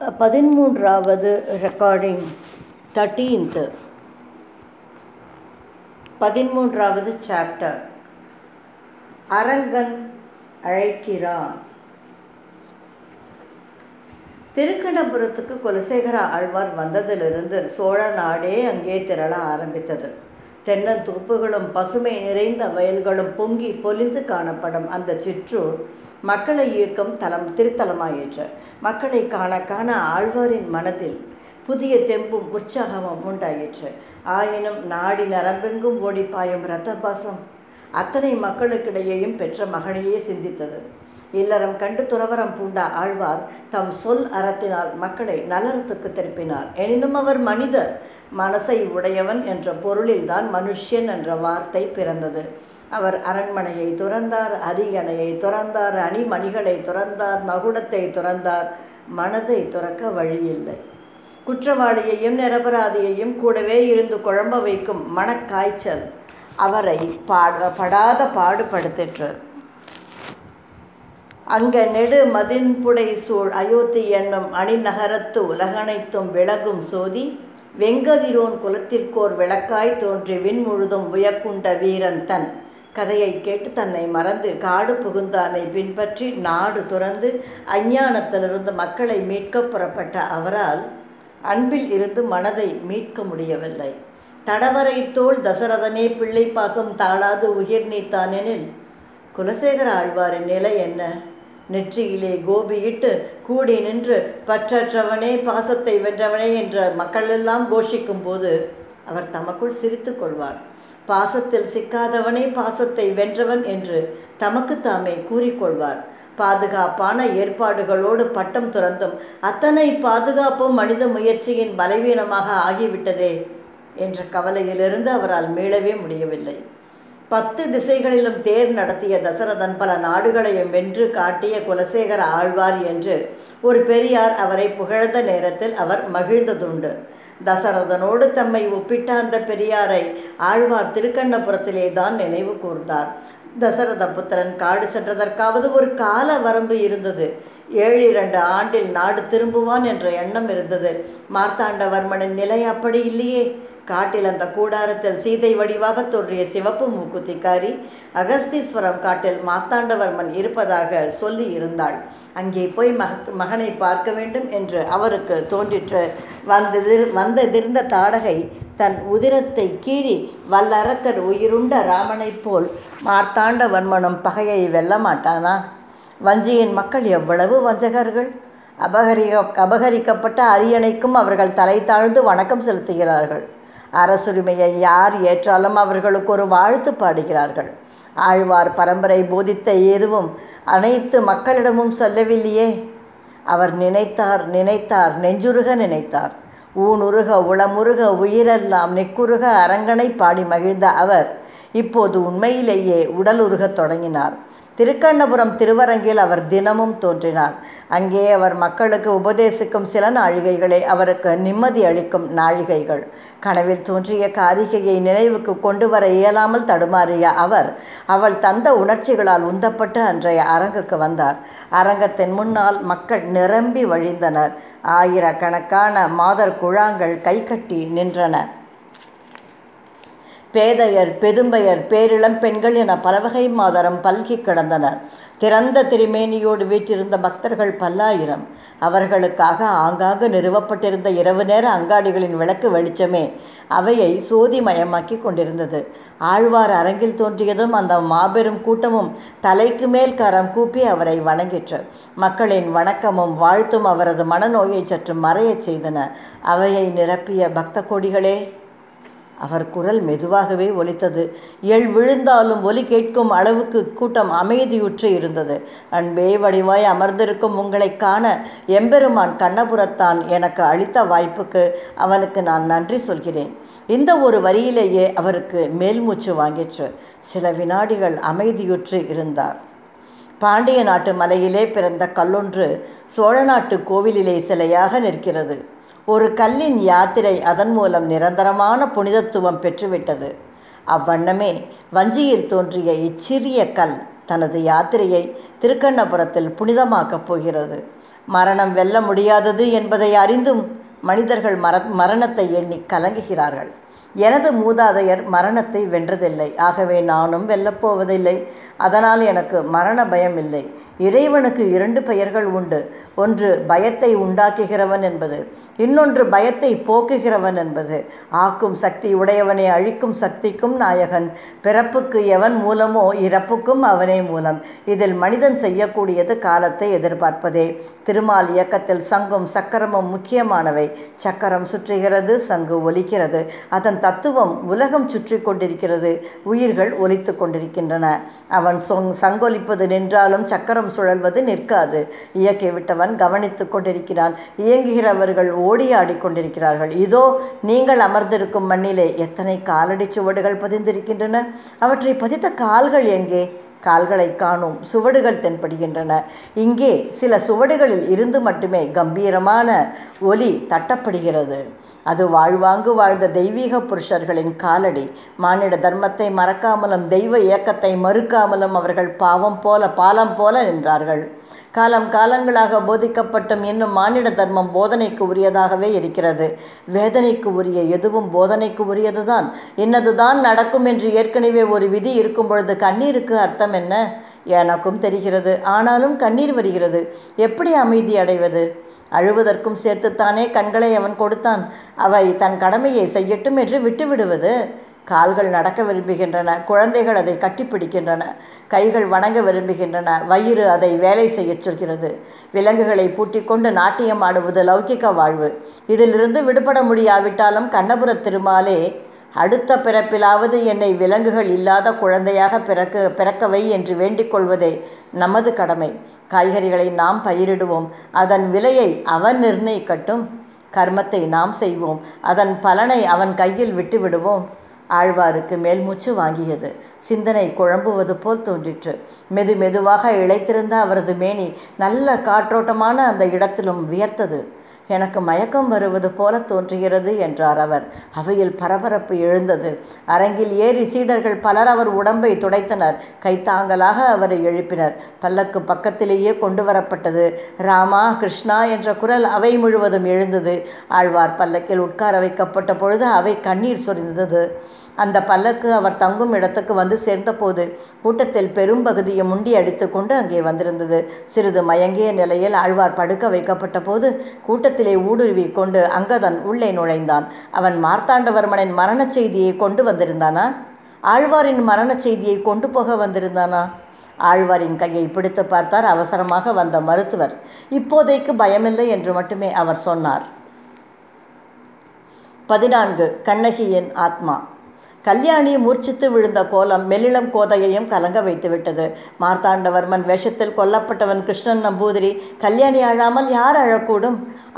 பதிமூன்றாவது recording thirteenth பதிமூன்றாவது chapter Arangan அழைக்கிறான். திருக்கணபுரத்துக்கு குலசேகர ஆழ்வார் வந்ததிலிருந்து சோழ நாடே அங்கே திரள ஆரம்பித்தது. தென்னந்தோப்புகளும் பசுமை நிறைந்த வயல்களும் பொங்கி பொலிந்து காணப்படும் அந்த சிற்றூர் மக்களை ஈர்க்கும் தலம் திருத்தலமாயிற்று மக்களை காண காண ஆழ்வாரின் மனதில் புதிய தெம்பும் உற்சாகமும் உண்டாயிற்று. ஆயினும் நாடி நரம்பெங்கும் ஓடி பாயும் இரத்தபாசம் அத்தனை மக்களுக்கிடையேயும் பெற்ற மகனையே சிந்தித்தது. இல்லறம் கண்டு துறவரம் பூண்ட ஆழ்வார் தம் சொல் அறத்தினால் மக்களை நலரத்துக்கு திருப்பினார். எனினும் அவர் மனிதர் மனசை உடையவன் என்ற பொருளில்தான் மனுஷ்யன் என்ற வார்த்தை பிறந்தது. அவர் அரண்மனையை துறந்தார் அரியணையை துறந்தார் அணிமணிகளை துறந்தார் மகுடத்தை துறந்தார். மனதை துறக்க வழியில்லை. குற்றவாளியையும் நிரபராதியையும் கூடவே இருந்து குழம்ப வைக்கும் மனக்காய்ச்சல் அவரை பாட படாத பாடுபடுத்திற்று. அங்க நெடு மதின்புடை சூழ் அயோத்தி என்னும் அணிநகரத்து உலகனைத்தும் விலகும் சோதி வெங்கதிரோன் குலத்திற்கோர் விளக்காய் தோன்றி விண்முழுதும் உயக்குண்ட வீரன் தன் கதையை கேட்டு தன்னை மறந்து காடு புகுந்தானை பின்பற்றி நாடு துறந்து அஞ்ஞானத்திலிருந்து மக்களை மீட்க புறப்பட்ட அவரால் அன்பில் இருந்து மனதை மீட்க முடியவில்லை. தடவரை தோல் தசரதனே பிள்ளை பாசம் தாளாது உயிர் நீத்தானெனில் குலசேகர ஆழ்வாரின் நிலை என்ன? நெற்றியிலே கோபியிட்டு கூடி நின்று பற்றற்றவனே பாசத்தை வென்றவனே என்ற மக்களெல்லாம் கோஷிக்கும் போது அவர் தமக்குள் சிரித்து கொள்வார். பாசத்தில் சிக்காதவனே பாசத்தை வென்றவன் என்று தமக்கு தாமே கூறிக்கொள்வார். பாதுகாப்பான ஏற்பாடுகளோடு பட்டம் துறந்தும் அத்தனை பாதுகாப்பும் மனித முயற்சியின் பலவீனமாக ஆகிவிட்டதே என்ற கவலையிலிருந்து அவரால் மீளவே முடியவில்லை. பத்து திசைகளிலும் தேர் நடத்திய தசரதன் பல நாடுகளையும் வென்று காட்டிய குலசேகர ஆழ்வார் என்று ஒரு பெரியார் அவரை புகழ்ந்த நேரத்தில் அவர் மகிழ்ந்ததுண்டு. தசரதனோடு தம்மை ஒப்பிட்ட அந்த பெரியாரை ஆழ்வார் திருக்கண்ணபுரத்திலே தான் நினைவு கூர்ந்தார். தசரத புத்திரன் காடு சென்றதற்காவது ஒரு கால வரம்பு இருந்தது. ஏழு இரண்டு ஆண்டில் நாடு திரும்புவான் என்ற எண்ணம் இருந்தது. மார்த்தாண்டவர்மனின் நிலை அப்படி இல்லையே. காட்டில் அந்த கூடாரத்தில் சீதை வடிவாக தோன்றிய சிவப்பு மூக்குத்திக்காரி அகஸ்தீஸ்வரம் காட்டில் மார்த்தாண்டவர்மன் இருப்பதாக சொல்லி இருந்தாள் அங்கே போய் மக மகனை பார்க்க வேண்டும் என்று அவருக்கு தோன்றிற்று வந்ததிர் வந்ததிர்ந்த தாடகை தன் உதிரத்தை கீறி வல்லரக்கர் உயிருண்ட ராமனைப் போல் மார்த்தாண்டவர்மனும் பகையை வெல்ல மாட்டானா வஞ்சியின் மக்கள் எவ்வளவு வஞ்சகர்கள்? அபகரிக்க அபகரிக்கப்பட்ட அரியணைக்கும் அவர்கள் தலை தாழ்ந்து வணக்கம் செலுத்துகிறார்கள். அரசுரிமையை யார் ஏற்றாலும் அவர்களுக்கு ஒரு வாழ்த்து பாடுகிறார்கள். ஆழ்வார் பரம்பரை போதித்த எதுவும் அனைத்து மக்களிடமும் சொல்லவில்லையே. அவர் நினைத்தார் நினைத்தார் நெஞ்சுருக நினைத்தார். ஊனுருக உளமுருக உயிரெல்லாம் நெக்குருக அரங்கனை பாடி மகிழ்ந்த அவர் இப்போது உண்மையிலேயே உடலுருகத் தொடங்கினார். திருக்கண்ணபுரம் திருவரங்கில் அவர் தினமும் தோன்றினார். அங்கே அவர் மக்களுக்கு உபதேசிக்கும் சில நாழிகைகளே அவருக்கு நிம்மதி அளிக்கும் நாழிகைகள். கனவில் தோன்றிய காரிகையை நினைவுக்கு கொண்டு வர இயலாமல் தடுமாறிய அவர் அவள் தந்த உணர்ச்சிகளால் உந்தப்பட்டு அன்றைய அரங்குக்கு வந்தார். அரங்கத்தின் முன்னால் மக்கள் நிரம்பி வழிந்தனர். ஆயிரக்கணக்கான மாதர் குழாங்கள் கைகட்டி நின்றன. பேதையர் பெதும்பையர் பேரிளம் பெண்கள் என பலவகை மாதரம் பல்கி கிடந்தனர். திறந்த திருமேனியோடு வீற்றிருந்த பக்தர்கள் பல்லாயிரம். அவர்களுக்காக ஆங்காங்கு நிறுவப்பட்டிருந்த இரவு நேர அங்காடிகளின் விளக்கு வெளிச்சமே அவையை சோதிமயமாக்கி கொண்டிருந்தது. ஆழ்வார் அரங்கில் தோன்றியதும் அந்த மாபெரும் கூட்டமும் தலைக்கு மேல் கரம் கூப்பி அவரை வணங்கிற்று. மக்களின் வணக்கமும் வாழ்த்தும் அவரது மனநோயை சற்று மறையச் செய்தன. அவையை நிரப்பிய பக்த கொடிகளே அவர் குரல் மெதுவாகவே ஒலித்தது. எள் விழுந்தாலும் ஒலி கேட்கும் அளவுக்கு கூட்டம் அமைதியுற்று இருந்தது. அன்பே வடிவாய் அமர்ந்திருக்கும் உங்களை காண எம்பெருமான் கண்ணபுரத்தான் எனக்கு அளித்த வாய்ப்புக்கு அவனுக்கு நான் நன்றி சொல்கிறேன். இந்த ஒரு வரியிலேயே அவருக்கு மேல்மூச்சு வாங்கிற்று. சில வினாடிகள் அமைதியுற்று இருந்தார். பாண்டிய நாட்டு மலையிலே பிறந்த கல்லொன்று சோழ நாட்டு கோவிலிலே சிலையாக நிற்கிறது. ஒரு கல்லின் யாத்திரை அதன் மூலம் நிரந்தரமான புனிதத்துவம் பெற்றுவிட்டது. அவ்வண்ணமே வஞ்சியில் தோன்றிய இச்சிறிய கல் தனது யாத்திரையை திருக்கண்ணபுரத்தில் புனிதமாக்கப் போகிறது. மரணம் வெல்ல முடியாதது என்பதை அறிந்தும் மனிதர்கள் மர மரணத்தை எண்ணி கலங்குகிறார்கள். எனது மூதாதையர் மரணத்தை வென்றதில்லை. ஆகவே நானும் வெல்லப்போவதில்லை அதனால் எனக்கு மரண பயம் இல்லை இறைவனுக்கு இரண்டு பெயர்கள் உண்டு. ஒன்று பயத்தை உண்டாக்குகிறவன் என்பது இன்னொன்று பயத்தை போக்குகிறவன் என்பது. ஆக்கும் சக்தி உடையவனை அழிக்கும் சக்திக்கும் நாயகன். பிறப்புக்கு எவன் மூலமோ இறப்புக்கும் அவனே மூலம். இதில் மனிதன் செய்யக்கூடியது காலத்தை எதிர்பார்ப்பதே. திருமால் இயக்கத்தில் சங்கும் சக்கரமும் முக்கியமானவை. சக்கரம் சுற்றுகிறது சங்கு ஒலிக்கிறது. அதன் தத்துவம் உலகம் சுற்றி கொண்டிருக்கிறது. உயிர்கள் ஒலித்து கொண்டிருக்கின்றன. அவன் சொங் சங்கொலிப்பது நின்றாலும் சக்கரம் சுழல்வது நிற்காது. இயக்கிவிட்டவன் கவனித்து கொண்டிருக்கிறான். இயங்குகிறவர்கள் ஓடி ஆடிக்கொண்டிருக்கிறார்கள் இதோ நீங்கள் அமர்ந்திருக்கும் மண்ணிலே எத்தனை காலடி சுவடுகள் பதிந்திருக்கின்றன? அவற்றை பதித்த கால்கள் எங்கே? கால்களை காணும் சுவடுகள் தென்படுகின்றன. இங்கே சில சுவடுகளில் இருந்து மட்டுமே கம்பீரமான ஒலி தட்டப்படுகிறது. அது வாழ்வாங்கு வாழ்ந்த தெய்வீக புருஷர்களின் காலடி. மானிட தர்மத்தை மறக்காமலும் தெய்வ இயக்கத்தை மறுக்காமலும் அவர்கள் பாவம் போல பாலம் போல நின்றார்கள். காலம் காலங்களாக போதிக்கப்பட்டும் இன்னும் மானிட தர்மம் போதனைக்கு உரியதாகவே இருக்கிறது. வேதனைக்கு உரிய எதுவும் போதனைக்கு உரியதுதான் இன்னதுதான் நடக்கும் என்று ஏற்கனவே ஒரு விதி இருக்கும் பொழுது கண்ணீருக்கு அர்த்தம் என்ன? எனக்கும் தெரிகிறது. ஆனாலும் கண்ணீர் வருகிறது. எப்படி அமைதி அடைவது? அழுவதற்கும் சேர்த்துத்தானே கண்களை அவன் கொடுத்தான். அவை தன் கடமையை செய்யட்டும் என்று விட்டுவிடுவது? கால்கள் நடக்க விரும்புகின்றன குழந்தைகள் அதை கட்டிப்பிடிக்கின்றன கைகள் வணங்க விரும்புகின்றன வயிறு அதை வேலை செய்யச் சொல்கிறது. விலங்குகளை பூட்டிக்கொண்டு நாட்டியம் ஆடுவது லௌகிக்க வாழ்வு. இதிலிருந்து விடுபட முடியாவிட்டாலும் கண்ணபுர திருமாலே அடுத்த பிறப்பிலாவது என்னை விலங்குகள் இல்லாத குழந்தையாக பிறக்க பிறக்கவை என்று வேண்டிக் கொள்வதே நமது கடமை. காய்கறிகளை நாம் பயிரிடுவோம் அதன் விலையை அவன் நிர்ணயிக்கட்டும். கர்மத்தை நாம் செய்வோம் அதன் பலனை அவன் கையில் விட்டு விடுவோம் ஆழ்வாருக்கு மேல் மூச்சு வாங்கியது. சிந்தனை குழம்புவது போல் தோன்றிற்று. மெது மெதுவாக இழைத்திருந்த அவரது மேனி நல்ல காற்றோட்டமான அந்த இடத்திலும் வியர்த்தது. எனக்கு மயக்கம் வருவது போல தோன்றுகிறது என்றார் அவர். அவையில் பரபரப்பு எழுந்தது. அரங்கில் ஏறி சீடர்கள் பலர் அவர் உடம்பை துடைத்தனர். கைத்தாங்கலாக அவரை எழுப்பினர். பல்லக்கு பக்கத்திலேயே கொண்டு வரப்பட்டது. ராமா கிருஷ்ணா என்ற குரல் அவை முழுவதும் எழுந்தது. ஆழ்வார் பல்லக்கில் உட்கார வைக்கப்பட்ட பொழுது அவை கண்ணீர் சொரிந்தது. அந்த பல்லக்கு அவர் தங்கும் இடத்துக்கு வந்து சேர்ந்தபோது கூட்டத்தில் பெரும்பகுதியை முண்டி அடித்து கொண்டு அங்கே வந்திருந்தது. சிறிது மயங்கிய நிலையில் ஆழ்வார் படுக்க வைக்கப்பட்ட போது கூட்டத்திலே ஊடுருவி கொண்டு அங்கதன் உள்ளே நுழைந்தான். அவன் மார்த்தாண்டவர்மனின் மரணச் செய்தியை கொண்டு வந்திருந்தானா? ஆழ்வாரின் மரணச் செய்தியை கொண்டு போக வந்திருந்தானா? ஆழ்வாரின் கையை பிடித்து பார்த்தார் அவசரமாக வந்த மருத்துவர். இப்போதைக்கு பயமில்லை என்று மட்டுமே அவர் சொன்னார். பதினான்கு. கண்ணகியின் ஆத்மா. கல்யாணி மூர்ச்சித்து விழுந்த கோலம் மெல்லிளம் கோதையையும் கலங்க வைத்துவிட்டது. மார்த்தாண்டவர்மன் வேஷத்தில் கொல்லப்பட்டவன் கிருஷ்ணன் நம்பூதிரி கல்யாணி அழாமல் யார் அழக்கூடும்?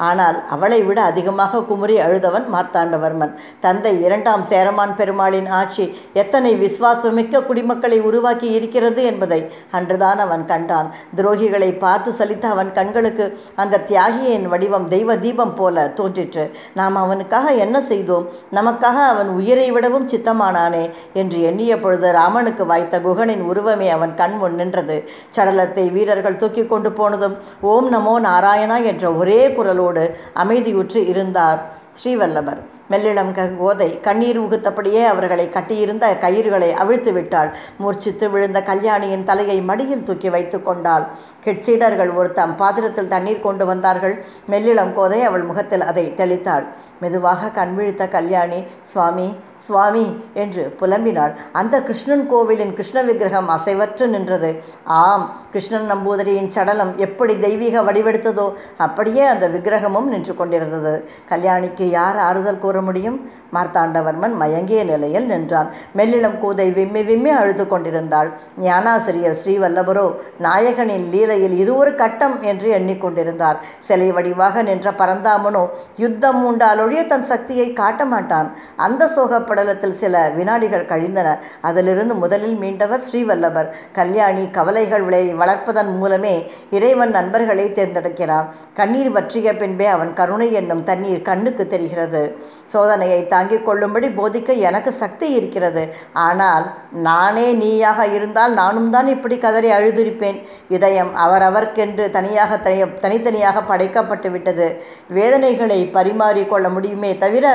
ஆனால் அவளை விட அதிகமாக குமுறி அழுதவன் மார்த்தாண்டவர்மன். தந்தை இரண்டாம் சேரமான் பெருமாளின் ஆட்சி எத்தனை விசுவாசமிக்க குடிமக்களை உருவாக்கி இருக்கிறது என்பதை அன்றுதான் அவன் கண்டான். துரோகிகளை பார்த்து சலித்த அவன் கண்களுக்கு அந்த தியாகியின் வடிவம் தெய்வ தீபம் போல தோன்றிற்று. நாம் அவனுக்காக என்ன செய்தோம்? நமக்காக அவன் உயிரை விடவும் சித்தம் சித்தமானானே என்று எண்ணிய பொழுது ராமனுக்கு வாய்த்த குகனின் உருவமே அவன் கண் முன் நின்றது. சடலத்தை வீரர்கள் தூக்கி கொண்டு போனதும் ஓம் நமோ நாராயணா என்ற ஒரே குரலோடு அமைதியுற்று இருந்தார் ஸ்ரீவல்லபர். மெல்லிளம் க கோதை கண்ணீர் உகுத்தபடியே அவர்களை கட்டியிருந்த கயிறுகளை அவிழ்த்து விட்டாள். மூர்ச்சித்து விழுந்த கல்யாணியின் தலையை மடியில் தூக்கி வைத்து கொண்டாள். கிட்சீடர்கள் ஒருத்தம் பாத்திரத்தில் தண்ணீர் கொண்டு வந்தார்கள். மெல்லிளம் கோதை அவள் முகத்தில் அதை தெளித்தாள். மெதுவாக கண்விழித்த கல்யாணி சுவாமி சுவாமி என்று புலம்பினாள். அந்த கிருஷ்ணன் கோவிலின் கிருஷ்ண விக்கிரகம் அசைவற்று நின்றது. ஆம் கிருஷ்ணன் நம்பூதிரியின் சடலம் எப்படி தெய்வீக வடிவெடுத்ததோ அப்படியே அந்த விக்கிரகமும் நின்று கொண்டிருந்தது. கல்யாணிக்கு யார் ஆறுதல் கூற முடியும்? மார்த்தாண்டவர்மன் மயங்கிய நிலையில் நின்றான். மெல்லிளம் கூதை விம்மி விம்மி அழுது கொண்டிருந்தாள். ஞானாசிரியர் ஸ்ரீவல்லபரோ நாயகனின் லீலையில் இது ஒரு கட்டம் என்று எண்ணிக்கொண்டிருந்தார். சிலை வடிவாக நின்ற பரந்தாமனோ யுத்தம் உண்டாலொழிய தன் சக்தியை காட்ட மாட்டான். அந்த படலத்தில் சில வினாடிகள் கழிந்தன. அதிலிருந்து முதலில் மீண்டவர் ஸ்ரீவல்லபர். கல்யாணி கவலைகள் வளர்ப்பதன் மூலமே இறைவன் நண்பர்களை தேர்ந்தெடுக்கிறான். கண்ணீர் வற்றிய பின்பே அவன் கருணை என்னும் தண்ணீர் கண்ணுக்கு தெரிகிறது. சோதனையை தாங்கிக் கொள்ளும்படி போதிக்க எனக்கு சக்தி இருக்கிறது. ஆனால் நானே நீயாக இருந்தால் நானும் தான் இப்படி கதறி அழுதிருப்பேன். இதயம் அவரவர்க்கென்று தனியாக தனி தனித்தனியாக படைக்கப்பட்டு விட்டது வேதனைகளை பரிமாறிக்கொள்ள முடியுமே தவிர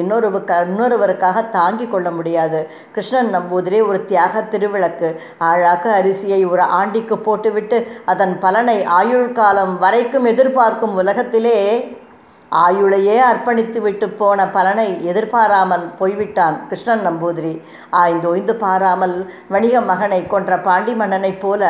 இன்னொருவுக்கு இன்னொருவருக்காக தாங்கிக் கொள்ள முடியாது. கிருஷ்ணன் நம்பூதிரி ஒரு தியாக திருவிளக்கு. ஆழாக்க அரிசியை ஒரு ஆண்டிக்கு போட்டுவிட்டு அதன் பலனை ஆயுள் காலம் வரைக்கும் எதிர்பார்க்கும் உலகத்திலே ஆயுளையே அர்ப்பணித்து விட்டு போன பலனை எதிர்பாராமல் போய்விட்டான் கிருஷ்ணன் நம்பூதிரி. ஆய்ந்தோய்ந்து பாராமல் வணிக மகனை கொன்ற பாண்டி மன்னனைப் போல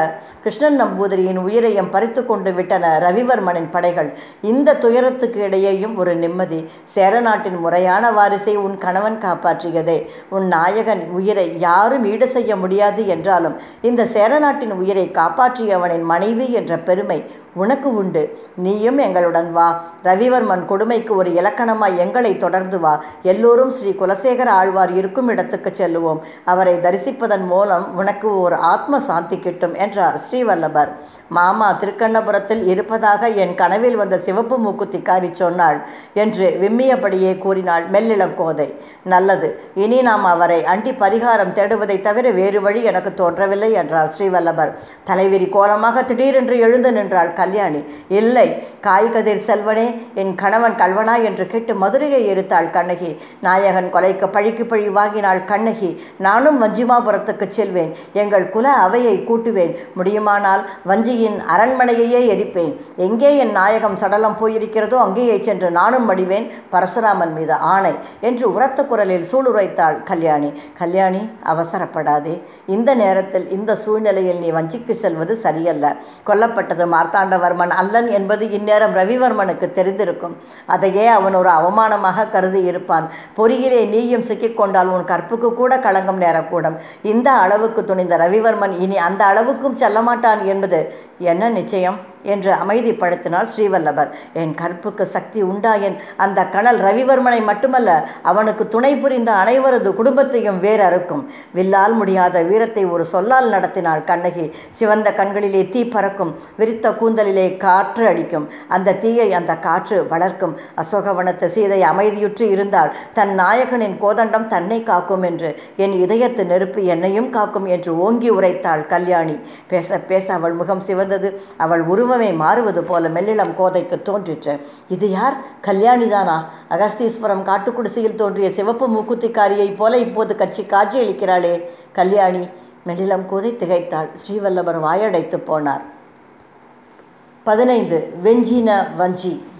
கிருஷ்ணன் நம்பூதிரியின் உயிரையும் பறித்து கொண்டு விட்டன ரவிவர்மனின் படைகள் இந்த துயரத்துக்கு இடையேயும் ஒரு நிம்மதி. சேர நாட்டின் முறையான வாரிசை உன் கணவன் காப்பாற்றியதே. உன் நாயகன் உயிரை யாரும் ஈடு செய்ய முடியாது என்றாலும் இந்த சேரநாட்டின் உயிரை காப்பாற்றியவனின் மனைவி என்ற பெருமை உனக்கு உண்டு. நீயும் எங்களுடன் வா. ரவிவர்மன் கொடுமைக்கு ஒரு இலக்கணமாய் எங்களை தொடர்ந்து வா. எல்லோரும் ஸ்ரீ குலசேகர ஆழ்வார் இருக்கும் இடத்துக்கு செல்லுவோம். அவரை தரிசிப்பதன் மூலம் உனக்கு ஒரு ஆத்ம சாந்தி கிட்டும் என்றார் ஸ்ரீவல்லபர். மாமா திருக்கண்ணபுரத்தில் இருப்பதாக என் கனவில் வந்த சிவப்பு மூக்குத்திக்காரி சொன்னாள் என்று விம்மியபடியே கூறினாள் மெல்லிளங்கோதை நல்லது இனி நாம் அவரை அண்டி பரிகாரம் தேடுவதை தவிர வேறு வழி எனக்கு தோன்றவில்லை என்றார் ஸ்ரீவல்லபர். தலைவிரி கோலமாக திடீரென்று எழுந்து நின்றாள் கல்யாணி. இல்லை காய்கதிர் செல்வனே என் கணவன் கல்வனா என்று கேட்டு மதுரையை எரித்தாள் கண்ணகி. நாயகன் கொலைக்கு பழிக்கு பழி வாங்கினாள் கண்ணகி. நானும் வஞ்சிமாபுரத்துக்கு செல்வேன். எங்கள் குல அவையை கூட்டுவேன். முடியுமானால் வஞ்சியின் அரண்மனையையே எரிப்பேன். எங்கே என் நாயகம் சடலம் போயிருக்கிறதோ அங்கேயே சென்று நானும் மடிவேன் பரசுராமன் மீது ஆணை என்று உரத்த குரலில் சூளுரைத்தாள் கல்யாணி. கல்யாணி அவசரப்படாதே. இந்த நேரத்தில் இந்த சூழ்நிலையில் நீ வஞ்சிக்கு செல்வது சரியல்ல. கொல்லப்பட்டது மார்த்தாண்டவர்மன் அல்லன் என்பது இந்நேரம் ரவிவர்மனுக்கு தெரிந்திருக்கும். அதையே அவன் ஒரு அவமானமாக கருதி இருப்பான். பொறியிலே நீயும் சிக்கிக்கொண்டால் உன் கற்புக்கு கூட களங்கம் நேரக்கூடும். இந்த அளவுக்கு துணிந்த ரவிவர்மன் இனி அந்த அளவுக்கும் செல்லமாட்டான் என்பது என்ன நிச்சயம்? என்று அமைதிப்படுத்தினார் ஸ்ரீவல்லபர். என் கற்புக்கு சக்தி உண்டாயின் அந்த கணல் ரவிவர்மனை மட்டுமல்ல அவனுக்கு துணை புரிந்த அனைவரது குடும்பத்தையும் வேறு அறுக்கும் வில்லால் முடியாத வீரத்தை ஒரு சொல்லால் நடத்தினாள் கண்ணகி. சிவந்த கண்களிலே தீ பறக்கும் விரித்த கூந்தலிலே காற்று அடிக்கும். அந்த தீயை அந்த காற்று வளர்க்கும். அசோகவனத்து சீதை அமைதியுற்று இருந்தால் தன் நாயகனின் கோதண்டம் தன்னை காக்கும் என்று என் இதயத்து நெருப்பு என்னையும் காக்கும் என்று ஓங்கி உரைத்தாள் கல்யாணி. பேச பேச அவள் முகம் வந்தது அவள் உருவமே மாறுவது போல மெல்லிளம் கோதைக்கு தோன்றிற்று. இது யார்? கல்யாணிதானா அகஸ்தீஸ்வரம் காட்டுக்குடிசையில் தோன்றிய சிவப்பு மூக்குத்திக்காரியைப் போல இப்போது கட்சி காட்சியளிக்கிறாளே. கல்யாணி மெல்லிளம் கோதை திகைத்தாள். ஸ்ரீவல்லபர் வாயடைத்து போனார். பதினைந்து. வெஞ்சின வஞ்சி.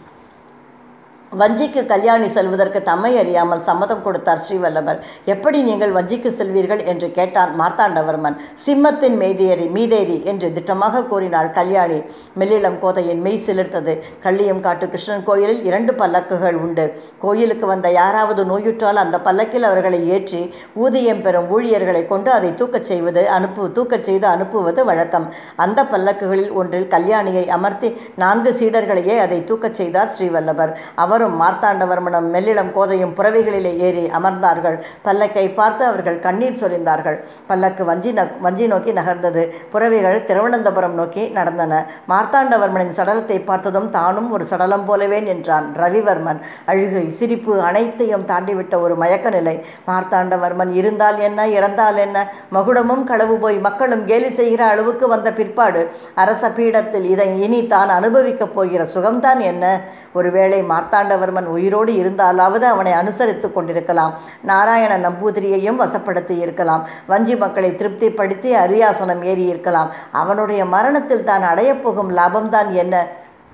வஞ்சிக்கு கல்யாணி செல்வதற்கு தம்மை அறியாமல் சம்மதம் கொடுத்தார் ஸ்ரீவல்லபர். எப்படி நீங்கள் வஞ்சிக்கு செல்வீர்கள் என்று கேட்டான் மார்த்தாண்டவர்மன். சிம்மத்தின் மெய்தேறி மீதேறி என்று திட்டமாக கூறினாள் கல்யாணி. மெல்லிளம் கோதையின் மெய் சிலிர்த்தது. கள்ளியம் காட்டு கிருஷ்ணன் கோயிலில் இரண்டு பல்லக்குகள் உண்டு. கோயிலுக்கு வந்த யாராவது நோயுற்றால் அந்த பல்லக்கில் அவர்களை ஏற்றி ஊதியம் பெறும் ஊழியர்களை கொண்டு அதை தூக்கச் செய்வது அனுப்பு தூக்கச் செய்து அனுப்புவது வழக்கம். அந்த பல்லக்குகளில் ஒன்றில் கல்யாணியை அமர்த்தி நான்கு சீடர்களையே அதை தூக்கச் செய்தார் ஸ்ரீவல்லபர். அவர் அவரும் மார்த்தாண்டவர்மனும் மெல்லிடம் கோதையும் புறவைகளிலே ஏறி அமர்ந்தார்கள். பல்லக்கை பார்த்து அவர்கள் கண்ணீர் சொரிந்தார்கள். பல்லக்கு வஞ்சி வஞ்சி நோக்கி நகர்ந்தது. புறவைகள் திருவனந்தபுரம் நோக்கி நடந்தன. மார்த்தாண்டவர்மனின் சடலத்தை பார்த்ததும் தானும் ஒரு சடலம் போலவே நின்றான். ரவிவர்மன் அழுகை. சிரிப்பு அனைத்தையும் தாண்டிவிட்ட ஒரு மயக்க நிலை மார்த்தாண்டவர்மன் இருந்தால் என்ன? இறந்தால் என்ன? மகுடமும் களவு போய் மக்களும் கேலி செய்கிற அளவுக்கு வந்த பிற்பாடு அரச பீடத்தில் இதை இனி தான் அனுபவிக்கப் போகிற சுகம்தான் என்ன? ஒருவேளை மார்த்தாண்டவர்மன் உயிரோடு இருந்தாலாவது அவனை அனுசரித்து கொண்டிருக்கலாம். நாராயண நம்பூதிரியையும் வசப்படுத்தி இருக்கலாம். வஞ்சி மக்களை திருப்திப்படுத்தி அரியாசனம் ஏறி இருக்கலாம். அவனுடைய மரணத்தில் தான் அடையப்போகும் லாபம்தான் என்ன?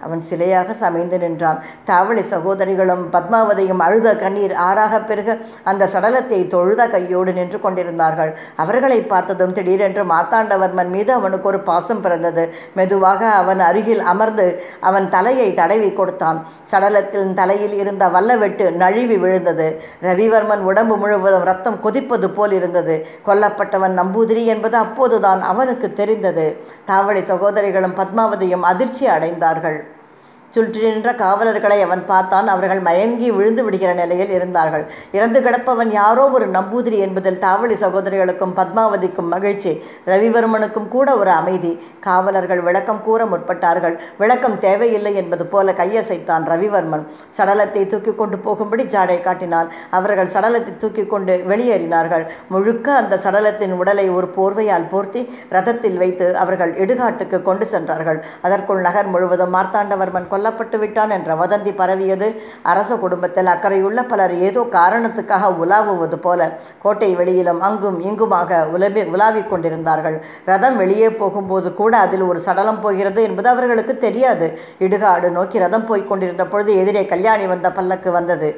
அவன் சிலையாக சமைந்து நின்றான். தாவளி சகோதரிகளும் பத்மாவதியும் அழுத கண்ணீர் ஆறாக பெருக அந்த சடலத்தை தொழுத கையோடு நின்று கொண்டிருந்தார்கள். அவர்களை பார்த்ததும் திடீரென்று மார்த்தாண்டவர்மன் மீது அவனுக்கு ஒரு பாசம் பிறந்தது. மெதுவாக அவன் அருகில் அமர்ந்து அவன் தலையை தடவி கொடுத்தான். சடலத்தின் தலையில் இருந்த வல்லவெட்டு நழுவி விழுந்தது. ரவிவர்மன் உடம்பு முழுவதும் ரத்தம் கொதிப்பது போல் இருந்தது. கொல்லப்பட்டவன் நம்பூதிரி என்பது அப்போதுதான் அவனுக்கு தெரிந்தது. தாவளி சகோதரிகளும் பத்மாவதியும் அதிர்ச்சி அடைந்தார்கள். சுற்றி நின்ற காவலர்களை அவன் பார்த்தான். அவர்கள் மயங்கி விழுந்து விடுகிற நிலையில் இருந்தார்கள். இறந்து கிடப்பவன் யாரோ ஒரு நம்பூதிரி என்பதில் தாவளி சகோதரிகளுக்கும் பத்மாவதிக்கும் மகிழ்ச்சி. ரவிவர்மனுக்கும் கூட ஒரு அமைதி. காவலர்கள் விளக்கம் கூற முற்பட்டார்கள். விளக்கம் தேவையில்லை என்பது போல கையசைத்தான் ரவிவர்மன். சடலத்தை தூக்கி கொண்டு போகும்படி ஜாடை காட்டினான். அவர்கள் சடலத்தை தூக்கி கொண்டு வெளியேறினார்கள். முழுக்க அந்த சடலத்தின் உடலை ஒரு போர்வையால் போர்த்தி ரதத்தில் வைத்து அவர்கள் இடுகாட்டுக்கு கொண்டு சென்றார்கள். அதற்குள் நகர் முழுவதும் மார்த்தாண்டவர்மன் கொல்லப்பட்டு விட்டான் என்ற வதந்தி பரவியது. அரச குடும்பத்தில் அக்கறையுள்ள பலர் ஏதோ காரணத்துக்காக உலாவுவது போல கோட்டை வெளியிலும் அங்கும் இங்குமாக உலவி உலாவிக் கொண்டிருந்தார்கள். ரதம் வெளியே போகும்போது கூட அதில் ஒரு சடலம் போகிறது என்பது அவர்களுக்கு தெரியாது. இடுகாடு நோக்கி ரதம் போய்க் கொண்டிருந்த பொழுது எதிரே கல்யாணி வந்த பல்லக்கு வந்தது.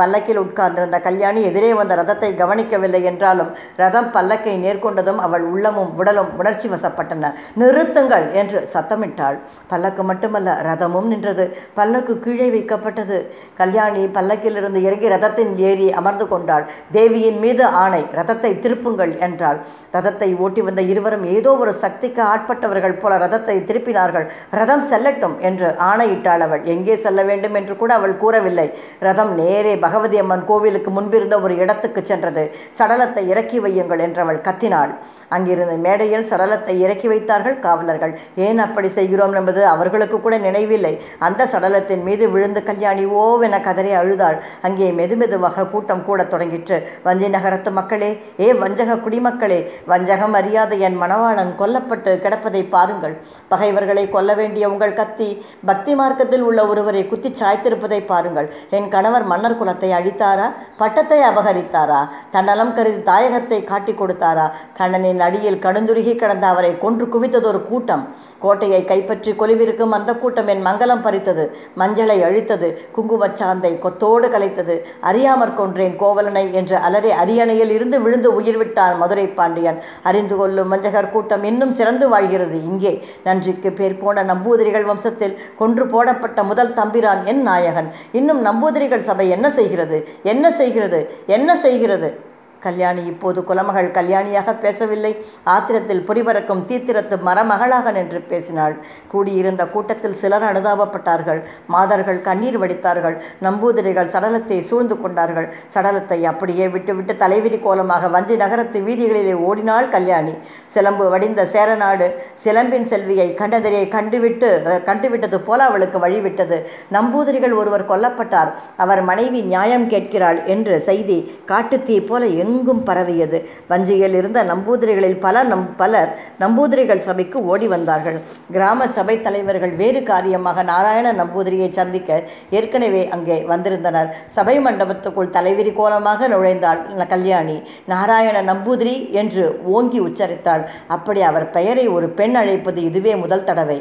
பல்லக்கில் உட்கார்ந்திருந்த கல்யாணி எதிரே வந்த ரதத்தை கவனிக்கவில்லை என்றாலும் ரதம் பல்லக்கை நேர்கொண்டதும் அவள் உள்ளமும் உடலும் உணர்ச்சி வசப்பட்டன. நிறுத்துங்கள் என்று சத்தமிட்டாள். பல்லக்கு மட்டுமல்ல ரதமும் நின்றது. பல்லக்கு கீழே வைக்கப்பட்டது. கல்யாணி பல்லக்கிலிருந்து இறங்கி ரதத்தின் ஏறி அமர்ந்து கொண்டாள். தேவியின் மீது ஆணை ரதத்தை திருப்புங்கள் என்றாள். ரதத்தை ஓட்டி வந்த இருவரும் ஏதோ ஒரு சக்திக்கு ஆட்பட்டவர்கள் போல ரதத்தை திருப்பினார்கள். ரதம் செல்லட்டும் என்று ஆணையிட்டாள் அவள். எங்கே செல்ல வேண்டும் என்று கூட அவள் கூறவில்லை. ரதம் நேரே பகவதி அம்மன் கோவிலுக்கு முன்பிருந்த ஒரு இடத்துக்கு சென்றது. சடலத்தை இறக்கி வையுங்கள் என்றவள் கத்தினாள். அங்கிருந்த மேடையில் சடலத்தை இறக்கி வைத்தார்கள் காவலர்கள். ஏன் அப்படி செய்கிறோம் என்பது அவர்களுக்கு கூட நினைவில்லை. அந்த சடலத்தின் மீது விழுந்து கல்யாணி ஓவென கதறி அழுதாள். அங்கே மெதுமெதுவாக கூட்டம் கூட தொடங்கிற்று. வஞ்சி நகரத்து மக்களே ஏ வஞ்சக குடிமக்களே வஞ்சகம் அறியாத என் மணவாளன் கொல்லப்பட்டு கிடப்பதை பாருங்கள். பகைவர்களை கொல்ல வேண்டிய உங்கள் கத்தி பக்தி மார்க்கத்தில் உள்ள ஒருவரை குத்தி சாய்த்திருப்பதை பாருங்கள். என் கணவர் மன்னர் குலத்தை அழித்தாரா? பட்டத்தை அபகரித்தாரா? தன்னலம் கருதி தாயகத்தை காட்டி கொடுத்தாரா? கண்ணனின் அடியில் கடுந்துருகி கிடந்த அவரை கொன்று குவித்ததொரு கூட்டம். கோட்டையை கைப்பற்றி கொலுவிருக்கும் அந்த கூட்டம் என் மங்களம் பறித்தது மஞ்சளை அழித்தது குங்குமச்சாந்தை கொத்தோடு கலைத்தது. அறியாமற் கொன்றேன் கோவலனை என்று அலறி அரியணையில் இருந்து விழுந்து உயிர் விட்டான் மதுரை பாண்டியன். அறிந்து கொள்ளும் வஞ்சகர் கூட்டம் இன்னும் சிறந்து வாழ்கிறது. இங்கே நன்றிக்கு பேர் போன நம்பூதிரிகள் வம்சத்தில் கொன்று போடப்பட்ட முதல் தம்பிரான் என் நாயகன். இன்னும் நம்பூதிரிகள் சபை என்ன செய்கிறது? என்ன செய்கிறது? என்ன செய்கிறது? கல்யாணி இப்போது குலமகள் கல்யாணியாக பேசவில்லை. ஆத்திரத்தில் புரிபறக்கும் தீத்திரத்து மரமகளாக நின்று பேசினாள். கூடியிருந்த கூட்டத்தில் சிலர் அனுதாபப்பட்டார்கள். மாதர்கள் கண்ணீர் வடித்தார்கள். நம்பூதிரிகள் சடலத்தை சூழ்ந்து கொண்டார்கள். சடலத்தை அப்படியே விட்டுவிட்டு தலைவிரி கோலமாக வஞ்சி நகரத்து வீதிகளிலே ஓடினாள் கல்யாணி. சிலம்பு வடிந்த சேரநாடு சிலம்பின் செல்வியை கண்டதிரியை கண்டுவிட்டு கண்டுவிட்டது போல அவளுக்கு வழிவிட்டது. நம்பூதிரிகள் ஒருவர் கொல்லப்பட்டார். அவர் மனைவி நியாயம் கேட்கிறாள் என்று செய்தி காட்டுத்தீ போல எங்கும் பரவியது. வஞ்சியில் இருந்த நம்பூதிரிகளில் பல நம் பலர் நம்பூதிரிகள் சபைக்கு ஓடி வந்தார்கள். கிராம சபை தலைவர்கள் வேறு காரியமாக நாராயண நம்பூதிரியை சந்திக்க ஏற்கனவே அங்கே வந்திருந்தனர். சபை மண்டபத்துக்குள் தலைவிரி கோலமாக நுழைந்தாள் கல்யாணி. நாராயண நம்பூதிரி என்று ஓங்கி உச்சரித்தாள். அப்படி அவர் பெயரை ஒரு பெண் அழைப்பது இதுவே முதல் தடவை.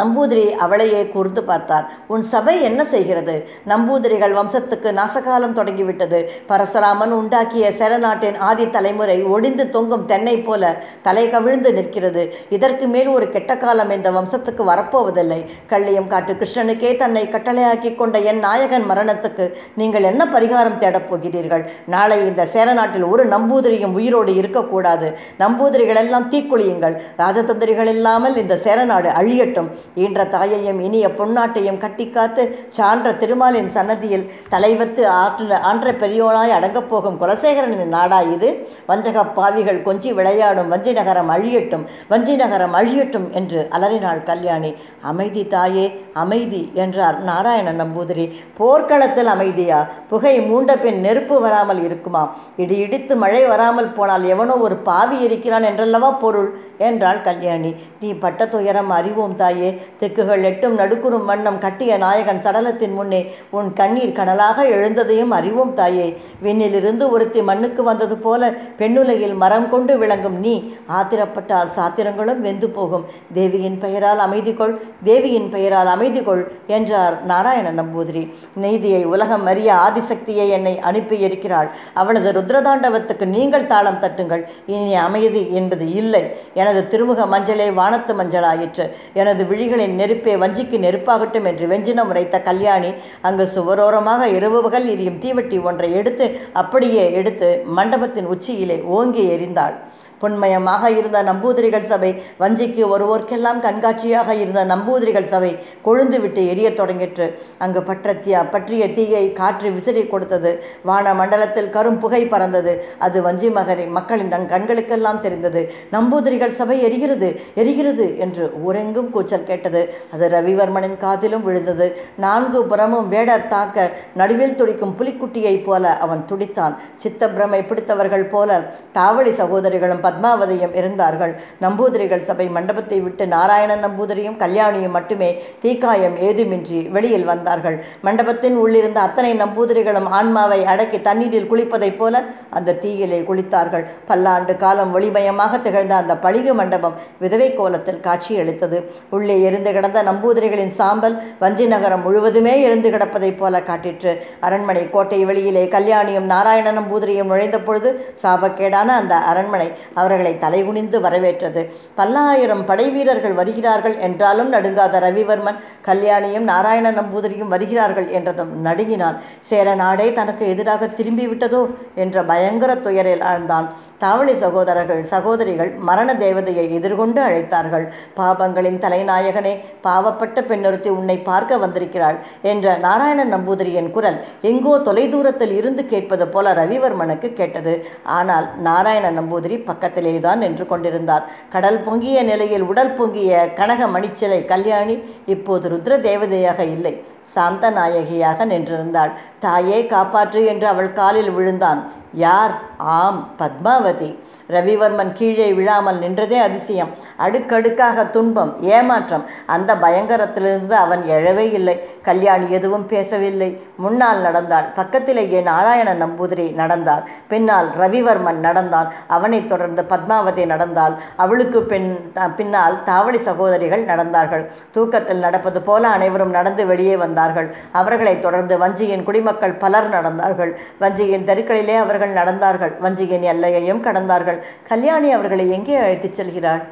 நம்பூதிரி அவளையே கூர்ந்து பார்த்தார். உன் சபை என்ன செய்கிறது? நம்பூதிரிகள் வம்சத்துக்கு நாசகாலம் தொடங்கிவிட்டது. பரசுராமன் உண்டாக்கிய சேரநாட்டின் ஆதி தலைமுறை ஒடிந்து தொங்கும் தென்னை போல தலை கவிழ்ந்து நிற்கிறது. இதற்கு மேல் ஒரு கெட்ட காலம் இந்த வம்சத்துக்கு வரப்போவதில்லை. கள்ளியம் காட்டு கிருஷ்ணனுக்கே தன்னை கட்டளையாக்கி கொண்ட என் நாயகன் மரணத்துக்கு நீங்கள் என்ன பரிகாரம் தேடப் போகிறீர்கள்? நாளை இந்த சேரநாட்டில் ஒரு நம்பூதிரியும் உயிரோடு இருக்கக்கூடாது. நம்பூதிரிகள் எல்லாம் தீக்குளியுங்கள். ராஜதந்திரிகள் இல்லாமல் இந்த சேரநாடு அழியட்டும். ஈன்ற தாயையும் இனிய பொன்னாட்டையும் கட்டிக்காத்து சான்ற திருமாலின் சன்னதியில் தலைவத்து ஆற்ற ஆன்ற பெரியோனாய் அடங்கப் போகும் குலசேகரனின் நாடா இது. வஞ்சக பாவிகள் கொஞ்சி விளையாடும் வஞ்சி நகரம் அழியட்டும் வஞ்சி நகரம் அழியட்டும் என்று அலறினாள் கல்யாணி. அமைதி தாயே அமைதி என்றார் நாராயண நம்பூதிரி. போர்க்களத்தில் அமைதியா? புகை மூண்ட பின் நெருப்பு வராமல் இருக்குமா? இடி இடித்து மழை வராமல் போனால் எவனோ ஒரு பாவி இருக்கிறான் என்றல்லவா பொருள்? என்றாள் கல்யாணி. நீ பட்ட துயரம் அறிவோம் தாயே தெக்குகள் எட்டும் நடுக்குறும் வண்ணம் கட்டிய நாயகன் சடலத்தின் முன்னே உன் கண்ணீர் கனலாக எழுந்ததையும் அறிவோம் தாயே. விண்ணிலிருந்து ஒருத்தி மண்ணுக்கு வந்தது போல பெண்ணுலையில் மரம் கொண்டு விளங்கும் நீ. ஆத்திரப்பட்டால் சாத்திரங்களும் வெந்து போகும். தேவியின் பெயரால் அமைதி கொள் தேவியின் பெயரால் அமைதி கொள் என்றார் நாராயண நம்பூதிரி. நீதியை உலகம் அறிய ஆதிசக்தியை என்னை அனுப்பி இருக்கிறாள். அவளது ருத்ரதாண்டவத்துக்கு நீங்கள் தாளம் தட்டுங்கள். இனி அமைதி என்பது இல்லை. எனது திருமுக மஞ்சளே வானத்து மஞ்சளாயிற்று. எனது விழிகளின் நெருப்பே வஞ்சிக்கு நெருப்பாகட்டும் என்று வெஞ்சினம் உரைத்த கல்யாணி அங்கு சுவரோரமாக இரவு பகல் எரியும் தீவட்டி ஒன்றை எடுத்து அப்படியே எடுத்து மண்டபத்தின் உச்சியிலே ஓங்கி எறிந்தாள் பொன்மயமாக இருந்த நம்பூதிரிகள் சபை வஞ்சிக்கு ஒருவோர்க்கெல்லாம் கண்காட்சியாக இருந்த நம்பூதிரிகள் சபை கொழுந்து விட்டு எரியத் தொடங்கிற்று. அங்கு பற்றத்திய பற்றிய தீயை காற்று விசிறி கொடுத்தது. வான மண்டலத்தில் கரும் புகை பறந்தது. அது வஞ்சி மகரி மக்களின் நன் கண்களுக்கெல்லாம் தெரிந்தது. நம்பூதிரிகள் சபை எரிகிறது எரிகிறது என்று ஊரெங்கும் கூச்சல் கேட்டது. அது ரவிவர்மனின் காதிலும் விழுந்தது. நான்கு புறமும் வேடர் தாக்க நடுவில் துடிக்கும் புலிக்குட்டியைப் போல அவன் துடித்தான். சித்தப்பிரமை பிடித்தவர்கள் போல தாவளி சகோதரிகளும் பத்மாவதியும் இருந்தார்கள். நம்பூதிரிகள் சபை மண்டபத்தை விட்டு நாராயணன் நம்பூதிரியும் கல்யாணியும் மட்டுமே தீக்காயம் ஏதுமின்றி வெளியில் வந்தார்கள். மண்டபத்தின் உள்ளிருந்த அத்தனை நம்பூதிரிகளும் ஆன்மாவை அடக்கி தண்ணீரில் குளிப்பதைப் போல அந்த தீயிலே குளித்தார்கள். பல்லாண்டு காலம் ஒளிமயமாக திகழ்ந்த அந்த பளிகு மண்டபம் விதவை கோலத்தில் காட்சியளித்தது. உள்ளே எரிந்து கிடந்த நம்பூதிரிகளின் சாம்பல் வஞ்சி நகரம் முழுவதுமே எரிந்து கிடப்பதைப் போல காட்டிற்று. அரண்மனை கோட்டை வெளியிலே கல்யாணியும் நாராயண பூதிரியும் நுழைந்த பொழுது சாபக்கேடான அந்த அரண்மனை அவர்களை தலைகுனிந்து வரவேற்றது. பல்லாயிரம் படை வீரர்கள் வருகிறார்கள் என்றாலும் நடுங்காத ரவிவர்மன் கல்யாணியும் நாராயண நம்பூதிரியும் வருகிறார்கள் என்றதும் நடுங்கினான். சேர நாடே தனக்கு எதிராக திரும்பிவிட்டதோ என்ற பயங்கர துயரில் ஆழ்ந்தான். தாவளி சகோதரர்கள் சகோதரிகள் மரண தேவதையை எதிர்கொண்டு அழைத்தார்கள். பாபங்களின் தலைநாயகனே பாவப்பட்ட பெண்ணொருத்தி உன்னை பார்க்க வந்திருக்கிறாள் என்ற நாராயணன் நம்பூதிரியின் குரல் எங்கோ தொலைதூரத்தில் இருந்து கேட்பது போல ரவிவர்மனுக்கு கேட்டது. ஆனால் நாராயண நம்பூதிரி பக்க தான் நின்று கொண்டிருந்தார். கடல் பொங்கிய நிலையில் உடல் பொங்கிய கனக மணிச்சிலை கல்யாணி இப்போது ருத்ர தேவதையாக இல்லை. சாந்த நாயகியாக நின்றிருந்தாள். தாயே காப்பாற்று என்று அவள் காலில் விழுந்தான். யார்? ஆம் பத்மாவதி. ரவிவர்மன் கீழே விழாமல் நின்றதே அதிசயம். அடுக்கடுக்காக துன்பம் ஏமாற்றம். அந்த பயங்கரத்திலிருந்து அவன் எழவே இல்லை. கல்யாணி எதுவும் பேசவில்லை. முன்னால் நடந்தாள். பக்கத்திலேயே நாராயண நம்பூதிரி நடந்தார் பின்னால் ரவிவர்மன் நடந்தான். அவனைத் தொடர்ந்து பத்மாவதி நடந்தால் அவளுக்கு பின் பின்னால் தாவளி சகோதரிகள் நடந்தார்கள். தூக்கத்தில் நடப்பது போல அனைவரும் நடந்து வெளியே நடந்தார்கள். அவர்களைத் தொடர்ந்து வஞ்சியின் குடிமக்கள் பலர் நடந்தார்கள். வஞ்சியின் தெருக்களிலே அவர்கள் நடந்தார்கள். வஞ்சியின் எல்லையையும் கடந்தார்கள். கல்யாணி அவர்களை எங்கே அழைத்துச் செல்கிறாள்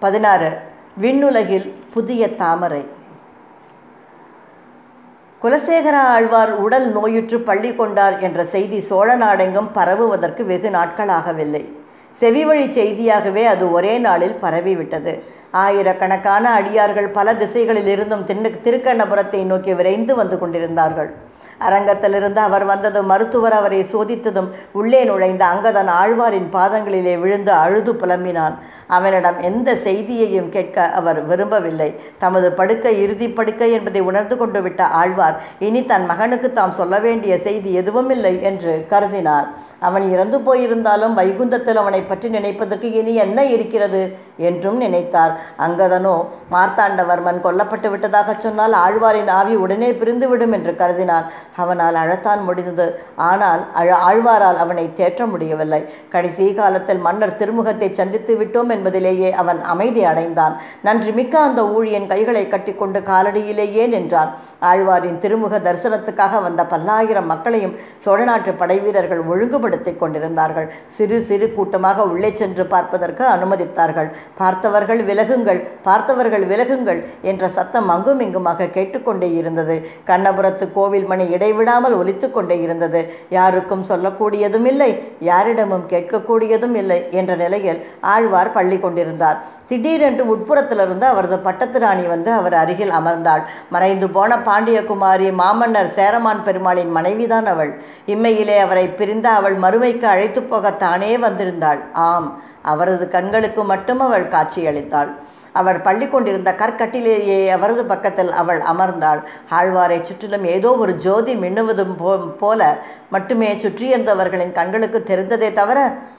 பதினாறு. விண்ணுலகில் புதிய தாமரை. குலசேகர ஆழ்வார் உடல் நோயுற்று பள்ளி கொண்டார் என்ற செய்தி சோழ நாடெங்கும் பரவுவதற்கு வெகு நாட்களாகவில்லை செவிவழி செய்தியாகவே அது ஒரே நாளில் பரவிவிட்டது. ஆயிரக்கணக்கான அடியார்கள் பல திசைகளில் இருந்தும் தின்னு திருக்கண்ணபுரத்தை நோக்கி விரைந்து வந்து கொண்டிருந்தார்கள். அரங்கத்திலிருந்து அவர் வந்ததும் மருத்துவர் அவரை சோதித்ததும் உள்ளே நுழைந்த அங்கதன் ஆழ்வாரின் பாதங்களிலே விழுந்து அழுது புலம்பினான். அவனிடம் எந்த செய்தியையும் கேட்க அவர் விரும்பவில்லை. தமது படுக்கை இறுதி படுக்கை என்பதை உணர்ந்து கொண்டு விட்ட ஆழ்வார் இனி தன் மகனுக்கு தாம் சொல்ல வேண்டிய செய்தி எதுவும் இல்லை என்று கருதினார். அவன் இறந்து போயிருந்தாலும் வைகுந்தத்தில் அவனை பற்றி நினைப்பதற்கு இனி என்ன இருக்கிறது? என்றும் நினைத்தார். அங்கதனோ மார்த்தாண்டவர்மன் கொல்லப்பட்டு விட்டதாக சொன்னால் ஆழ்வாரின் ஆவி உடனே பிரிந்துவிடும் என்று கருதினான் அவனால் அழத்தான் முடிந்தது. ஆனால் அழ ஆழ்வாரால் அவனை தேற்ற முடியவில்லை. கடைசி காலத்தில் மன்னர் திருமுகத்தை சந்தித்து விட்டோம் என்பதிலேயே அவன் அமைதி அடைந்தான். நன்றி மிக்க அந்த ஊழியன் கைகளை கட்டிக்கொண்டு காலடியிலேயே நின்றான்? ஆழ்வாரின் திருமுக தரிசனத்துக்காக வந்த பல்லாயிரம் மக்களையும் சோழநாட்டு படைவீரர்கள் ஒழுங்குபடுத்தி கொண்டிருந்தார்கள். சிறு சிறு கூட்டமாக உள்ளே சென்று பார்ப்பதற்கு அனுமதித்தார்கள். பார்த்தவர்கள் விலகுங்கள் பார்த்தவர்கள் விலகுங்கள் என்ற சத்தம் அங்கும் இங்குமாக கேட்டுக்கொண்டே இருந்தது. கண்ணபுரத்து கோவில் மணி இடைவிடாமல் ஒலித்து கொண்டே இருந்தது. யாருக்கும் சொல்லக்கூடியதும் இல்லை யாரிடமும் கேட்கக்கூடியதும் இல்லை என்ற நிலையில் ஆழ்வார் பள்ளி கொண்டிருந்தார். திடீரென்று உட்புறத்திலிருந்து அவரது பட்டத்து ராணி வந்து அவர் அருகில் அமர்ந்தாள். மறைந்து போன பாண்டியகுமாரி மாமன்னர் சேரமான் பெருமாளின் மனைவிதான் அவள். இம்மையிலே அவரை பிரிந்த அவள் மறுமைக்கு அழைத்து போக தானே வந்திருந்தாள். ஆம் அவரது கண்களுக்கு மட்டும் அவள் காட்சியளித்தாள். அவர் பள்ளி கொண்டிருந்த கற்கட்டிலேயே அவரது பக்கத்தில் அவள் அமர்ந்தாள். ஆழ்வாரை சுற்றிலும் ஏதோ ஒரு ஜோதி மின்னுவதும் போ போல மட்டுமே சுற்றியிருந்தவர்களின் கண்களுக்கு தெரிந்ததே தவிர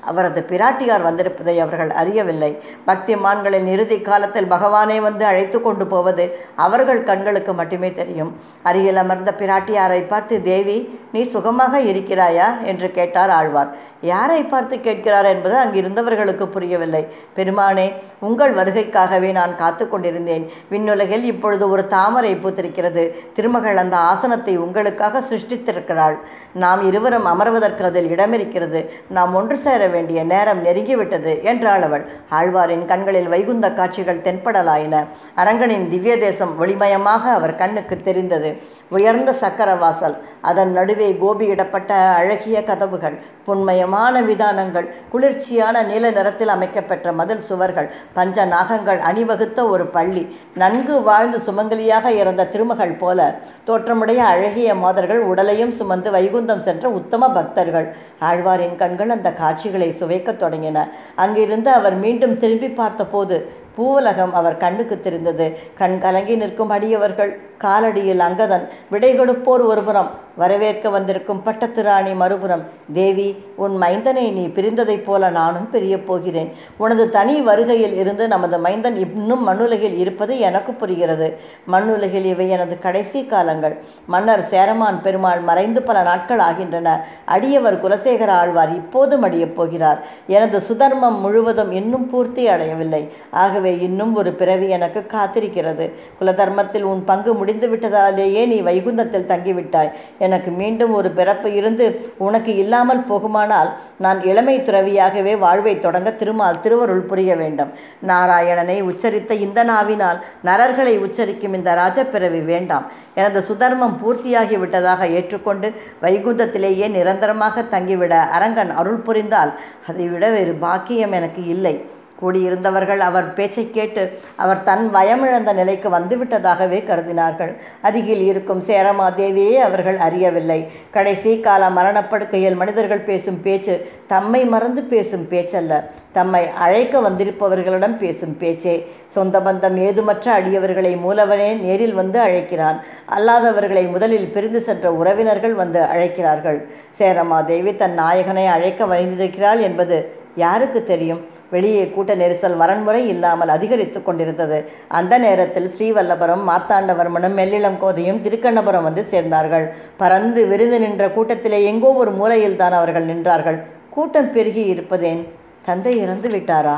அவரது பிராட்டியார் வந்திருப்பதை அவர்கள் அறியவில்லை. பக்திமான்களின் இறுதி காலத்தில் பகவானே வந்து அழைத்து கொண்டு போவது அவர்கள் கண்களுக்கு மட்டுமே தெரியும். அருகில் அமர்ந்த பிராட்டியாரை பார்த்து தேவி நீ சுகமாக இருக்கிறாயா? என்று கேட்டார் ஆழ்வார். யாரை பார்த்து கேட்கிறார் என்பது அங்கிருந்தவர்களுக்கு புரியவில்லை. பெருமானே உங்கள் வருகைக்காகவே நான் காத்து கொண்டிருந்தேன். விண்ணுலகில் இப்பொழுது ஒரு தாமரை பூத்திருக்கிறது. திருமகள் அந்த ஆசனத்தை உங்களுக்காக சிருஷ்டித்திருக்கிறாள். நாம் இருவரும் அமர்வதற்கு அதில் இடமிருக்கிறது. நாம் ஒன்று சேர வேண்டிய நேரம் நெருங்கிவிட்டது என்றாள் அவள். ஆழ்வாரின் கண்களில் வைகுந்த காட்சிகள் தென்படலாயின. அரங்கனின் திவ்ய தேசம் ஒளிமயமாக அவர் கண்ணுக்கு தெரிந்தது. உயர்ந்த சக்கரவாசல் அதன் நடுவே கோபியிடப்பட்ட அழகிய கதவுகள் புண்மயமான விதானங்கள் குளிர்ச்சியான நீல நிறத்தில் அமைக்கப்பெற்ற மதில் சுவர்கள் பஞ்ச நாகங்கள் அணிவகுத்த ஒரு பள்ளி நன்கு வாழ்ந்து சுமங்கலியாக இறந்த திருமகள் போல. தோற்றமுடைய அழகிய மாதர்கள் உடலையும் சுமந்து வைகுந்தம் சென்ற உத்தம பக்தர்கள். ஆழ்வாரின் கண்கள் அந்த காட்சிகளை சுவைக்கத் தொடங்கின. அங்கிருந்து அவர் மீண்டும் திரும்பி பார்த்தபோது பூவுலகம் அவர் கண்ணுக்கு தெரிந்தது. கண் கலங்கி நிற்கும் அடியவர்கள் காலடியில் அங்கதன் விடை கொடுப்போர் ஒருபுறம் வரவேற்க வந்திருக்கும் பட்டத்திராணி மறுபுறம் தேவி உன் மைந்தனை நீ பிரிந்ததைப் போல நானும் பிரியப் போகிறேன். உனது தனி வருகையில் இருந்து நமது மைந்தன் இன்னும் மண்ணுலகில் இருப்பது எனக்கு புரிகிறது. மண்ணுலகில் இவை எனது கடைசி காலங்கள். மன்னர் சேரமான் பெருமாள் மறைந்து பல நாட்கள் ஆகின்றன. அடியவர் குலசேகர ஆழ்வார் இப்போதும் அடியப் போகிறார். எனது சுதர்மம் முழுவதும் இன்னும் பூர்த்தி அடையவில்லை. ஆகவே இன்னும் ஒரு பிறவி எனக்கு காத்திருக்கிறது. குலதர்மத்தில் உன் பங்கு முடிந்து விட்டதாலேயே நீ வைகுந்தத்தில் தங்கிவிட்டாய். எனக்கு மீண்டும் ஒரு பிறப்பு இருந்து உனக்கு இல்லாமல் போகுமானால் நான் இளமை துறவியாகவே வாழ்வை தொடங்க திருமால் திருவருள் புரிய வேண்டும். நாராயணனை உச்சரித்த இந்த நாவினால் நரர்களை உச்சரிக்கும் இந்த ராஜப்பிறவி வேண்டாம். எனது சுதர்மம் பூர்த்தியாகி விட்டதாக ஏற்றுக்கொண்டு வைகுந்தத்திலேயே நிரந்தரமாக தங்கிவிட அரங்கன் அருள் புரிந்தால் அதைவிட வேறு பாக்கியம் எனக்கு இல்லை. கூடியிருந்தவர்கள் அவர் பேச்சைக் கேட்டு அவர் தன் வயமிழந்த நிலைக்கு வந்துவிட்டதாகவே கருதினார்கள். அருகில் இருக்கும் சேரமாதேவியே அவர்கள் அறியவில்லை. கடைசி கால மரணப்படுக்கையில் மனிதர்கள் பேசும் பேச்சு தம்மை மறந்து பேசும் பேச்சல்ல. தம்மை அழைக்க வந்திருப்பவர்களிடம் பேசும் பேச்சே. சொந்த பந்தம் ஏதுமற்ற அடியவர்களை மூலவனே நேரில் வந்து அழைக்கிறான். அல்லாதவர்களை முதலில் பிரிந்து சென்ற உறவினர்கள் வந்து அழைக்கிறார்கள். சேரமாதேவி தன் நாயகனை அழைக்க வந்திருக்கிறாள் என்பது யாருக்கு தெரியும்? வெளியே கூட்ட நெரிசல் வரன்முறை இல்லாமல் அதிகரித்து கொண்டிருந்தது. அந்த நேரத்தில் ஸ்ரீவல்லபுரம் மார்த்தாண்டவர்மனும் மெல்லிளம் கோதையும் திருக்கண்ணபுரம் வந்து சேர்ந்தார்கள். பறந்து விருது நின்ற கூட்டத்திலே எங்கோ ஒரு மூலையில்தான் அவர்கள் நின்றார்கள். கூட்டம் பெருகி இருப்பதேன் தந்தை இறந்து விட்டாரா?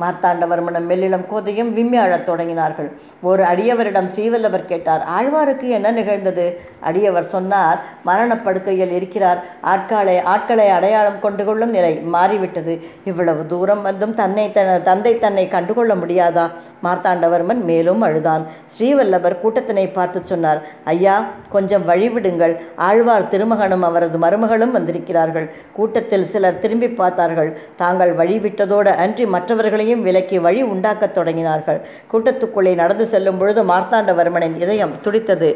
மார்த்தாண்டவர்மனும் மெல்லிளம் கோதையும் விம்மி அழத் தொடங்கினார்கள். ஒரு அடியவரிடம் ஸ்ரீவல்லவர் கேட்டார் ஆழ்வாருக்கு என்ன நிகழ்ந்தது? அடியவர் சொன்னார் மரணப்படுக்கையில் இருக்கிறார். ஆட்களை ஆட்களை அடையாளம் கொண்டு கொள்ளும் நிலை மாறிவிட்டது. இவ்வளவு தூரம் வந்தும் தன்னை தன தந்தை தன்னை கண்டுகொள்ள முடியாதா? மார்த்தாண்டவர்மன் மேலும் அழுதான். ஸ்ரீவல்லவர் கூட்டத்தினை பார்த்து சொன்னார் ஐயா கொஞ்சம் வழிவிடுங்கள் ஆழ்வார் திருமகனும் அவரது மருமகளும் வந்திருக்கிறார்கள். கூட்டத்தில் சிலர் திரும்பி பார்த்தார்கள். தாங்கள் வழிவிட்டதோடு அன்றி மற்றவர்களை அனைவரையும் விலக்கி வழி உண்டாக்கத் தொடங்கினார்கள். கூட்டத்துக்குள்ளே நடந்து செல்லும் பொழுது மார்த்தாண்டவர்மனின் இதயம் துடித்தது.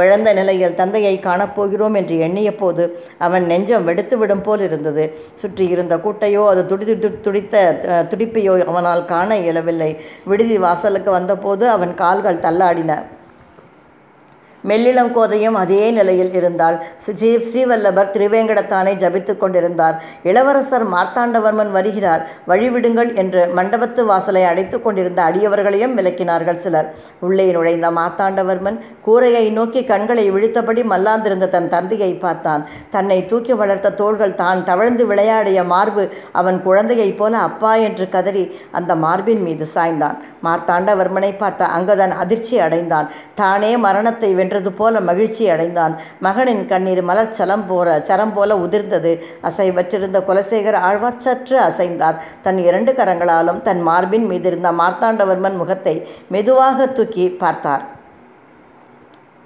விழந்த நிலையில் தந்தையை காணப்போகிறோம் என்று எண்ணிய போது அவன் நெஞ்சம் வெடித்துவிடும் போல் இருந்தது. சுற்றி இருந்த கூட்டையோ அது துடி துடித்த துடிப்பையோ அவனால் காண இயலவில்லை. விடுதி வாசலுக்கு வந்தபோது அவன் கால்கள் தள்ளாடின. மெல்லிளம் கோதையும் அதே நிலையில் இருந்தால் ஸ்ரீ ஸ்ரீவல்லபர் திருவேங்கடத்தானை ஜபித்து கொண்டிருந்தார். இளவரசர் மார்த்தாண்டவர்மன் வருகிறார். வழிவிடுங்கள் என்று மண்டபத்து வாசலை அடைத்துக் கொண்டிருந்த அடியவர்களையும் விலக்கினார்கள் சிலர். உள்ளே நுழைந்த மார்த்தாண்டவர்மன் கூரையை நோக்கி கண்களை விழித்தபடி மல்லாந்திருந்த தன் தந்தையை பார்த்தான். தன்னை தூக்கி வளர்த்த தோள்கள் தான் தவழ்ந்து விளையாடிய மார்பு அவன் குழந்தையைப் போல அப்பா என்று கதறி அந்த மார்பின் மீது சாய்ந்தான். மார்த்தாண்டவர்மனை பார்த்த அங்கதன் அதிர்ச்சி அடைந்தான். தானே மரணத்தை வென்றது போல மகிழ்ச்சி அடைந்தான். மகனின் கண்ணீர் மலர் சலம் போல சரம் போல உதிர்ந்தது. அசைவற்றிருந்த குலசேகர் ஆழ்வார் சற்று அசைந்தார். தன் இரண்டு கரங்களாலும் தன் மார்பின் மீதிருந்த மார்த்தாண்டவர்மன் முகத்தை மெதுவாக தூக்கி பார்த்தார்.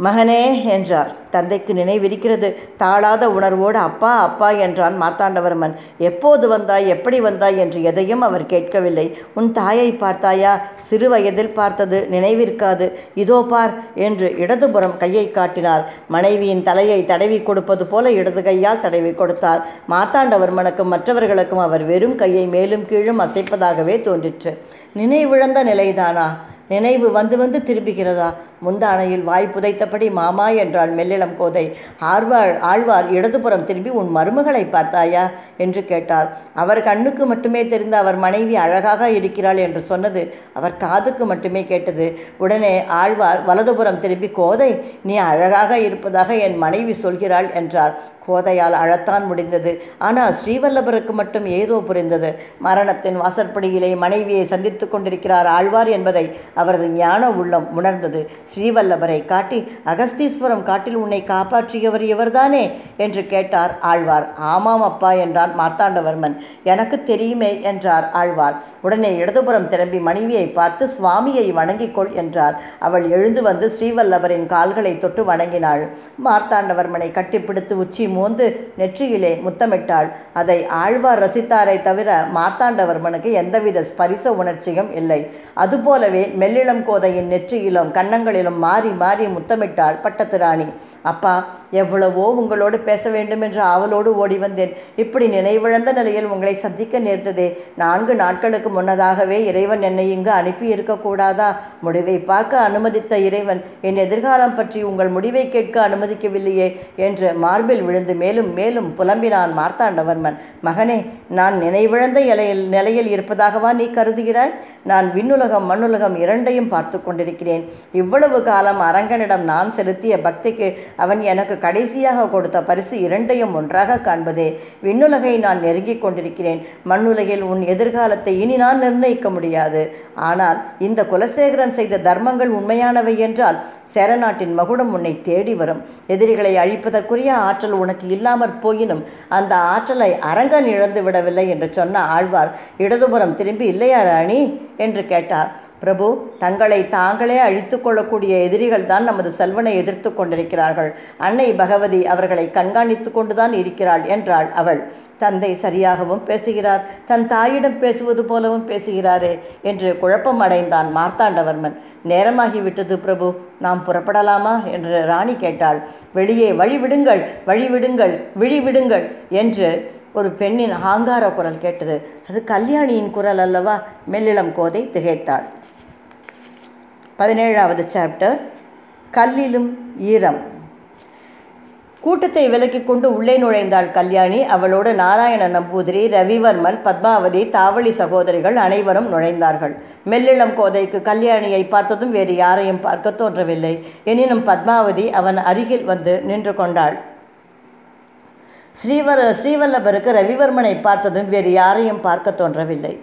மகனே என்றார். தந்தைக்கு நினைவிருக்கிறது. தாழாத உணர்வோடு அப்பா அப்பா என்றான் மார்த்தாண்டவர்மன். எப்போது வந்தாய்? எப்படி வந்தாய்? என்று எதையும் அவர் கேட்கவில்லை. உன் தாயை பார்த்தாயா? சிறு வயதில் பார்த்தது. நினைவிருக்காது. இதோ பார் என்று இடதுபுறம் கையை காட்டினார். மனைவியின் தலையை தடவி கொடுப்பது போல இடது கையால் தடவி கொடுத்தார். மார்த்தாண்டவர்மனுக்கும் மற்றவர்களுக்கும் அவர் வெறும் கையை மேலும் கீழும் அசைப்பதாகவே தோன்றிற்று. நினைவிழந்த நிலைதானா? நினைவு வந்து வந்து திரும்புகிறதா? முந்தானையில் வாய் புதைத்தபடி மாமா என்றாள் மெல்லிளம் கோதை. ஆழ்வார் ஆழ்வார் இடதுபுறம் திரும்பி உன் மருமகளை பார்த்தாயா? என்று கேட்டார். அவர் கண்ணுக்கு மட்டுமே தெரிந்த அவர் மனைவி அழகாக இருக்கிறாள் என்று சொன்னது அவர் காதுக்கு மட்டுமே கேட்டது. உடனே ஆழ்வார் வலதுபுறம் திரும்பி கோதை நீ அழகாக இருப்பதாக என் மனைவி சொல்கிறாள் என்றார். கோதையால் அழத்தான் முடிந்தது. ஆனால் ஸ்ரீவல்லபருக்கு மட்டும் ஏதோ புரிந்தது. மரணத்தின் வாசற்படியிலே மனைவியை சந்தித்து கொண்டிருக்கிறார் ஆழ்வார் என்பதை அவரது ஞான உள்ளம் உணர்ந்தது. ஸ்ரீவல்லபரை காட்டி அகஸ்தீஸ்வரம் காட்டில் உன்னை காப்பாற்றியவர் இவர்தானே என்று கேட்டார் ஆழ்வார். ஆமாம் அப்பா என்றான் மார்த்தாண்டவர்மன். எனக்கு தெரியுமே என்றார் ஆழ்வார். உடனே இடதுபுறம் திரும்பி மனைவியை பார்த்து சுவாமியை வணங்கிக்கொள் என்றார். அவள் எழுந்து வந்து ஸ்ரீவல்லபரின் கால்களை தொட்டு வணங்கினாள். மார்த்தாண்டவர்மனை கட்டிப்பிடித்து உச்சி மோந்து நெற்றியிலே முத்தமிட்டாள். அதை ஆழ்வார் ரசித்தாரை தவிர மார்த்தாண்டவர்மனுக்கு எந்தவித ஸ்பரிச உணர்ச்சியும் இல்லை. அதுபோலவே மெல்லிளம் கோதையின் நெற்றியிலும் கன்னங்களிலும் மாறி மாறி முத்தமிட்டாள் பட்டத்து ராணி அப்பா எவ்வளவோ உங்களோடு பேச வேண்டும் என்று ஆவலோடு ஓடி வந்தேன். இப்படி நினைவிழந்த நிலையில் உங்களை சந்திக்க நேர்ந்ததே. நான்கு நாட்களுக்கு முன்னதாகவே இறைவன் என்னை இங்கு அனுப்பி இருக்கக்கூடாதா முடிவை பார்க்க அனுமதித்த இறைவன் என் எதிர்காலம் பற்றி உங்கள் முடிவை கேட்க அனுமதிக்கவில்லையே என்று மார்பில் விழுந்து மேலும் மேலும் புலம்பினான் மார்த்தாண்டவர்மன். மகனே நான் நினைவிழந்த இலையில் நிலையில் இருப்பதாகவா நீ கருதுகிறாய்? நான் விண்ணுலகம் மண்ணுலகம் இரண்டையும் பார்த்து கொண்டிருக்கிறேன். இவ்வளவு காலம் அரங்கனிடம் நான் செலுத்திய பக்திக்கு அவன் எனக்கு கடைசியாக கொடுத்த பரிசு இரண்டையும் ஒன்றாக காண்பதே. விண்ணுலகை நான் நெருங்கிக் கொண்டிருக்கிறேன். மண்ணுலகில் உன் எதிர்காலத்தை இனி நான் நிர்ணயிக்க முடியாது. ஆனால் இந்த குலசேகரன் செய்த தர்மங்கள் உண்மையானவை என்றால் சேரநாட்டின் மகுடம் உன்னை தேடி வரும். எதிரிகளை அழிப்பதற்குரிய ஆற்றல் உனக்கு இல்லாமற் போயினும் அந்த ஆற்றலை அரங்கன் இழந்து விடவில்லை என்று சொன்ன ஆழ்வார் இடதுபுறம் திரும்பி இல்லையா ராணி? என்று கேட்டார். பிரபு தங்களை தாங்களே அழித்து கொள்ளக்கூடிய எதிரிகள் தான் நமது செல்வனை எதிர்த்து கொண்டிருக்கிறார்கள். அன்னை பகவதி அவர்களை கண்காணித்து கொண்டுதான் இருக்கிறாள் என்றாள் அவள். தந்தை சரியாகவும் பேசுகிறார் தன் தாயிடம் பேசுவது போலவும் பேசுகிறாரே என்று குழப்பம் அடைந்தான் மார்த்தாண்டவர்மன். நேரமாகிவிட்டது பிரபு நாம் புறப்படலாமா என்று ராணி கேட்டாள். வெளியே வழிவிடுங்கள் வழிவிடுங்கள் விழிவிடுங்கள் என்று ஒரு பெண்ணின் ஆங்கார குரல் கேட்டது. அது கல்யாணியின் குரல் அல்லவா? மெல்லிளம் கோதை திகைத்தாள். பதினேழாவது சாப்டர் கல்லிலும் ஈரம். கூட்டத்தை விலக்கி கொண்டு உள்ளே நுழைந்தாள் கல்யாணி. அவளோடு நாராயண நம்பூதிரி ரவிவர்மன் பத்மாவதி தாவளி சகோதரிகள் அனைவரும் நுழைந்தார்கள். மெல்லிளம் கோதைக்கு கல்யாணியை பார்த்ததும் வேறு யாரையும் பார்க்க தோன்றவில்லை. எனினும் பத்மாவதி அவன் அருகில் வந்து நின்று கொண்டாள். ஸ்ரீவர ஸ்ரீவல்லபருக்கு ரவிவர்மனை பார்த்ததும் வேறு யாரையும் பார்க்க தோன்றவில்லை.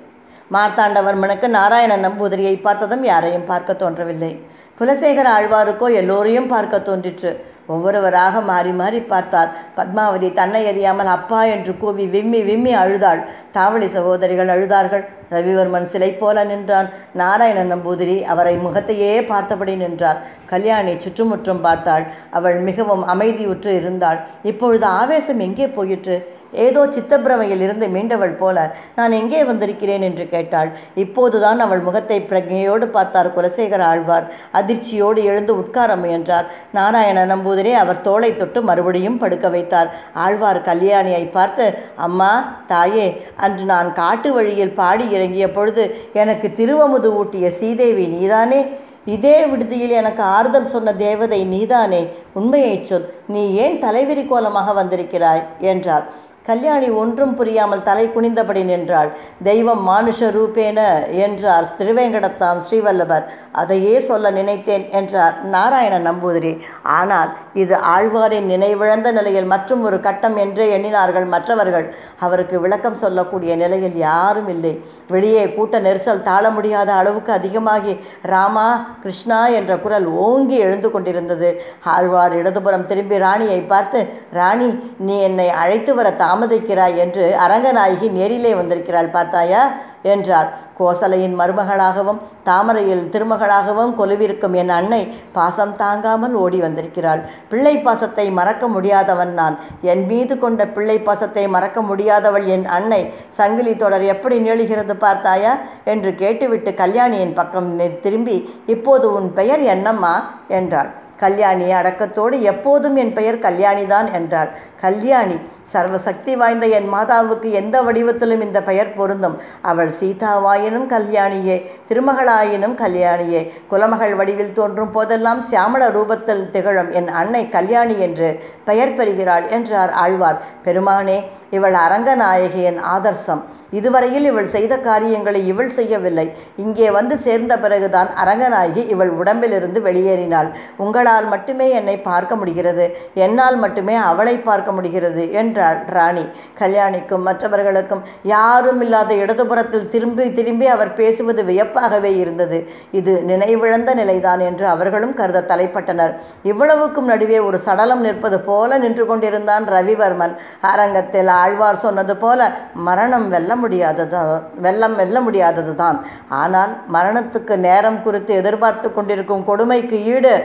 மார்த்தாண்டவர்மனுக்கு நாராயண நம்பூதிரியை பார்த்ததும் யாரையும் பார்க்க தோன்றவில்லை. குலசேகர ஆழ்வாருக்கோ எல்லோரையும் பார்க்க தோன்றிற்று. ஒவ்வொருவராக மாறி மாறி பார்த்தார். பத்மாவதி தன்னை எறியாமல் அப்பா என்று கூவி விம்மி விம்மி அழுதாள். தாவளி சகோதரிகள் அழுதார்கள். ரவிவர்மன் சிலை போல நின்றான். நாராயண நம்பூதிரி அவரை முகத்தையே பார்த்தபடி நின்றார். கல்யாணி சுற்றுமுற்றும் பார்த்தாள். அவள் மிகவும் அமைதியுற்று இருந்தாள். இப்பொழுது ஆவேசம் எங்கே போயிற்று? ஏதோ சித்தப்பிரமையில் இருந்து மீண்டவள் போல நான் எங்கே வந்திருக்கிறேன்? என்று கேட்டாள். இப்போதுதான் அவள் முகத்தை பிரஜையோடு பார்த்தார் குலசேகர ஆழ்வார். அதிர்ச்சியோடு எழுந்து உட்கார முயன்றார். நாராயண நம்பூதிரே அவர் தோளை தொட்டு மறுபடியும் படுக்க வைத்தார். ஆழ்வார் கல்யாணியை பார்த்து அம்மா தாயே அன்று நான் காட்டு வழியில் பாடி இறங்கிய பொழுது எனக்கு திருவமுது ஊட்டிய சீதேவி நீதானே? இதே விடுதியில் எனக்கு ஆறுதல் சொன்ன தேவதை நீதானே? உண்மையைச் சொல். நீ ஏன் தலைவிரி கோலமாக வந்திருக்கிறாய்? என்றார். கல்யாணி ஒன்றும் புரியாமல் தலை குனிந்தபடி நின்றாள். தெய்வம் மானுஷ ரூபேன என்றார் திருவேங்கடத்தான் ஸ்ரீவல்லபர். அதையே சொல்ல நினைத்தேன் என்றார் நாராயண நம்பூதிரி. ஆனால் இது ஆழ்வாரின் நினைவிழந்த நிலையில் மற்றும் ஒரு கட்டம் என்றே எண்ணினார்கள் மற்றவர்கள். அவருக்கு விளக்கம் சொல்லக்கூடிய நிலையில் யாரும் இல்லை. வெளியே கூட்ட நெரிசல் தாழ முடியாத அளவுக்கு அதிகமாகி ராமா கிருஷ்ணா என்ற குரல் ஓங்கி எழுந்து கொண்டிருந்தது. ஆழ்வார் இடதுபுறம் திரும்பி ராணியை பார்த்து ராணி நீ என்னை அழைத்து வர தாமதிக்கிறாய் என்று அரங்கநாயகி நேரிலே வந்திருக்கிறாள். பார்த்தாயா என்றார். கோசலையின் மருமகளாகவும் தாமரையில் திருமகளாகவும் கொலுவிருக்கும் என் அன்னை பாசம் தாங்காமல் ஓடி வந்திருக்கிறாள். பிள்ளை பாசத்தை மறக்க முடியாதவன் நான். என் மீது கொண்ட பிள்ளை பாசத்தை மறக்க முடியாதவள் என் அன்னை. சங்கிலி தொடர் எப்படி நீளுகிறது பார்த்தாயா? என்று கேட்டுவிட்டு கல்யாணியின் பக்கம் திரும்பி இப்போது உன் பெயர் என்னம்மா? என்றாள். கல்யாணி அடக்கத்தோடு எப்போதும் என் பெயர் கல்யாணிதான் என்றாள். கல்யாணி சர்வசக்தி வாய்ந்த என் மாதாவுக்கு எந்த வடிவத்திலும் இந்த பெயர் பொருந்தும். அவள் சீதாவாயினும் கல்யாணியே திருமகளாயினும் கல்யாணியே. குலமகள் வடிவில் தோன்றும் போதெல்லாம் சியாமள ரூபத்தில் திகழும் என் அன்னை கல்யாணி என்று பெயர் பெறுகிறாள் என்றார் ஆழ்வார். பெருமானே இவள் அரங்கநாயகியின் ஆதர்சம். இதுவரையில் இவள் செய்த காரியங்களை இவள் செய்யவில்லை. இங்கே வந்து சேர்ந்த பிறகுதான் அரங்கநாயகி இவள் உடம்பிலிருந்து வெளியேறினாள். உங்களால் மட்டுமே என்னை பார்க்க முடிகிறது. என்னால் மட்டுமே அவளை பார்க்க பார்க்க முடிகிறது என்றாள் ராணி. கல்யாணிக்கும் மற்றவர்களுக்கும் யாரும் இல்லாத இடதுபுறத்தில் திரும்பி திரும்பி அவர் பேசுவது வியப்பாகவே இருந்தது. இது நினைவிழந்த நிலைதான் என்று அவர்களும் கருத தலைப்பட்டனர். இவ்வளவுக்கும் நடுவே ஒரு சடலம் நிற்பது போல நின்று கொண்டிருந்தான் ரவிவர்மன். அரங்கத்தில் ஆழ்வார் சொன்னது போல மரணம் வெல்ல முடியாதது வெல்லம் வெல்ல முடியாதது தான் ஆனால் மரணத்துக்கு நேரம் குறித்து எதிர்பார்த்து கொண்டிருக்கும் கொடுமைக்கு ஈடு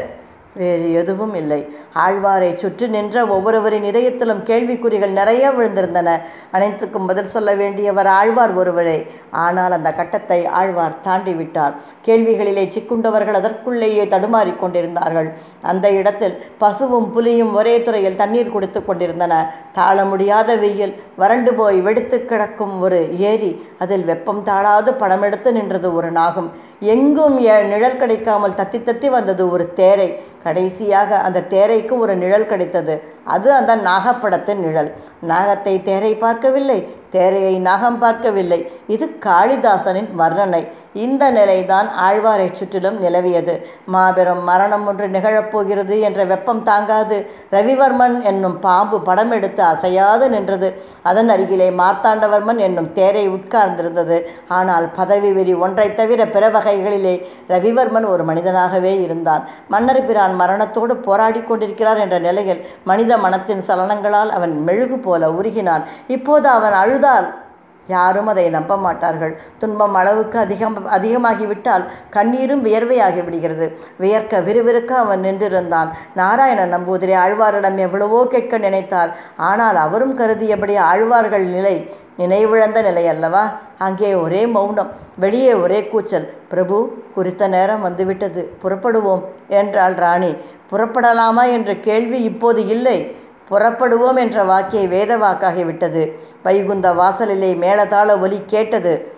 வேறு எதுவும் இல்லை. ஆழ்வாரை சுற்றி நின்ற ஒவ்வொருவரின் இதயத்திலும் கேள்விக்குறிகள் நிறைய விழுந்திருந்தன. அனைத்துக்கும் பதில் சொல்ல வேண்டியவர் ஆழ்வார் ஒருவரே. ஆனால் அந்த கட்டத்தை ஆழ்வார் தாண்டி விட்டார் கேள்விகளிலே சிக்குண்டவர்கள் அதற்குள்ளேயே தடுமாறிக் கொண்டிருந்தார்கள். அந்த இடத்தில் பசுவும் புலியும் ஒரே துறையில் தண்ணீர் குடித்து கொண்டிருந்தன. தாழ முடியாத வெயில் வறண்டு போய் வெடித்து கிடக்கும் ஒரு ஏரி அதில் வெப்பம் தாழாது படமெடுத்து நின்றது ஒரு நாகம். எங்கும் நிழல் கிடைக்காமல் தத்தி தத்தி வந்தது ஒரு தேரை. கடைசியாக அந்த தேரை தேரைக்கு ஒரு நிழல் கிடைத்தது. அது அந்த நாகப்படத்தின் நிழல். நாகத்தை தேரை பார்க்கவில்லை. தேரையை நகம் பார்க்கவில்லை. இது காளிதாசனின் வர்ணனை. இந்த நிலைதான் ஆழ்வாரை சுற்றிலும் நிலவியது. மாபெரும் மரணம் ஒன்று நிகழப்போகிறது என்ற வெப்பம் தாங்காது. ரவிவர்மன் என்னும் பாம்பு படம் எடுத்து அசையாது நின்றது. அதன் அருகிலே மார்த்தாண்டவர்மன் என்னும் தேரை உட்கார்ந்திருந்தது. ஆனால் பதவி வெறி ஒன்றைத் தவிர பிற வகைகளிலே ரவிவர்மன் ஒரு மனிதனாகவே இருந்தான். மன்னர் பிரான் மரணத்தோடு போராடி கொண்டிருக்கிறார் என்ற நிலையில் மனித மனத்தின் சலனங்களால் அவன் மெழுகு போல உருகினான். இப்போது அவன் இருந்தால் யாரும் அதை நம்ப மாட்டார்கள். துன்பம் அளவுக்கு அதிகம் அதிகமாகிவிட்டால் கண்ணீரும் வியர்வையாகி விடுகிறது வியர்க்க விறுவிறுக்க அவன் நின்றிருந்தான். நாராயணன் நம்பூதிரி ஆழ்வாரிடம் எவ்வளவோ கேட்க நினைத்தார். ஆனால் அவரும் கருதியபடி ஆழ்வார்கள் நிலை நினைவிழந்த நிலை அல்லவா? அங்கே ஒரே மௌனம் வெளியே ஒரே கூச்சல். பிரபு குறித்த நேரம் வந்துவிட்டது. புறப்படுவோம் என்றாள் ராணி. புறப்படலாமா? என்ற கேள்வி இப்போது இல்லை. புறப்படுவோம் என்ற வாக்கை வேத வாக்காகிவிட்டது வைகுந்த வாசலிலே மேளதாள ஒலி கேட்டது.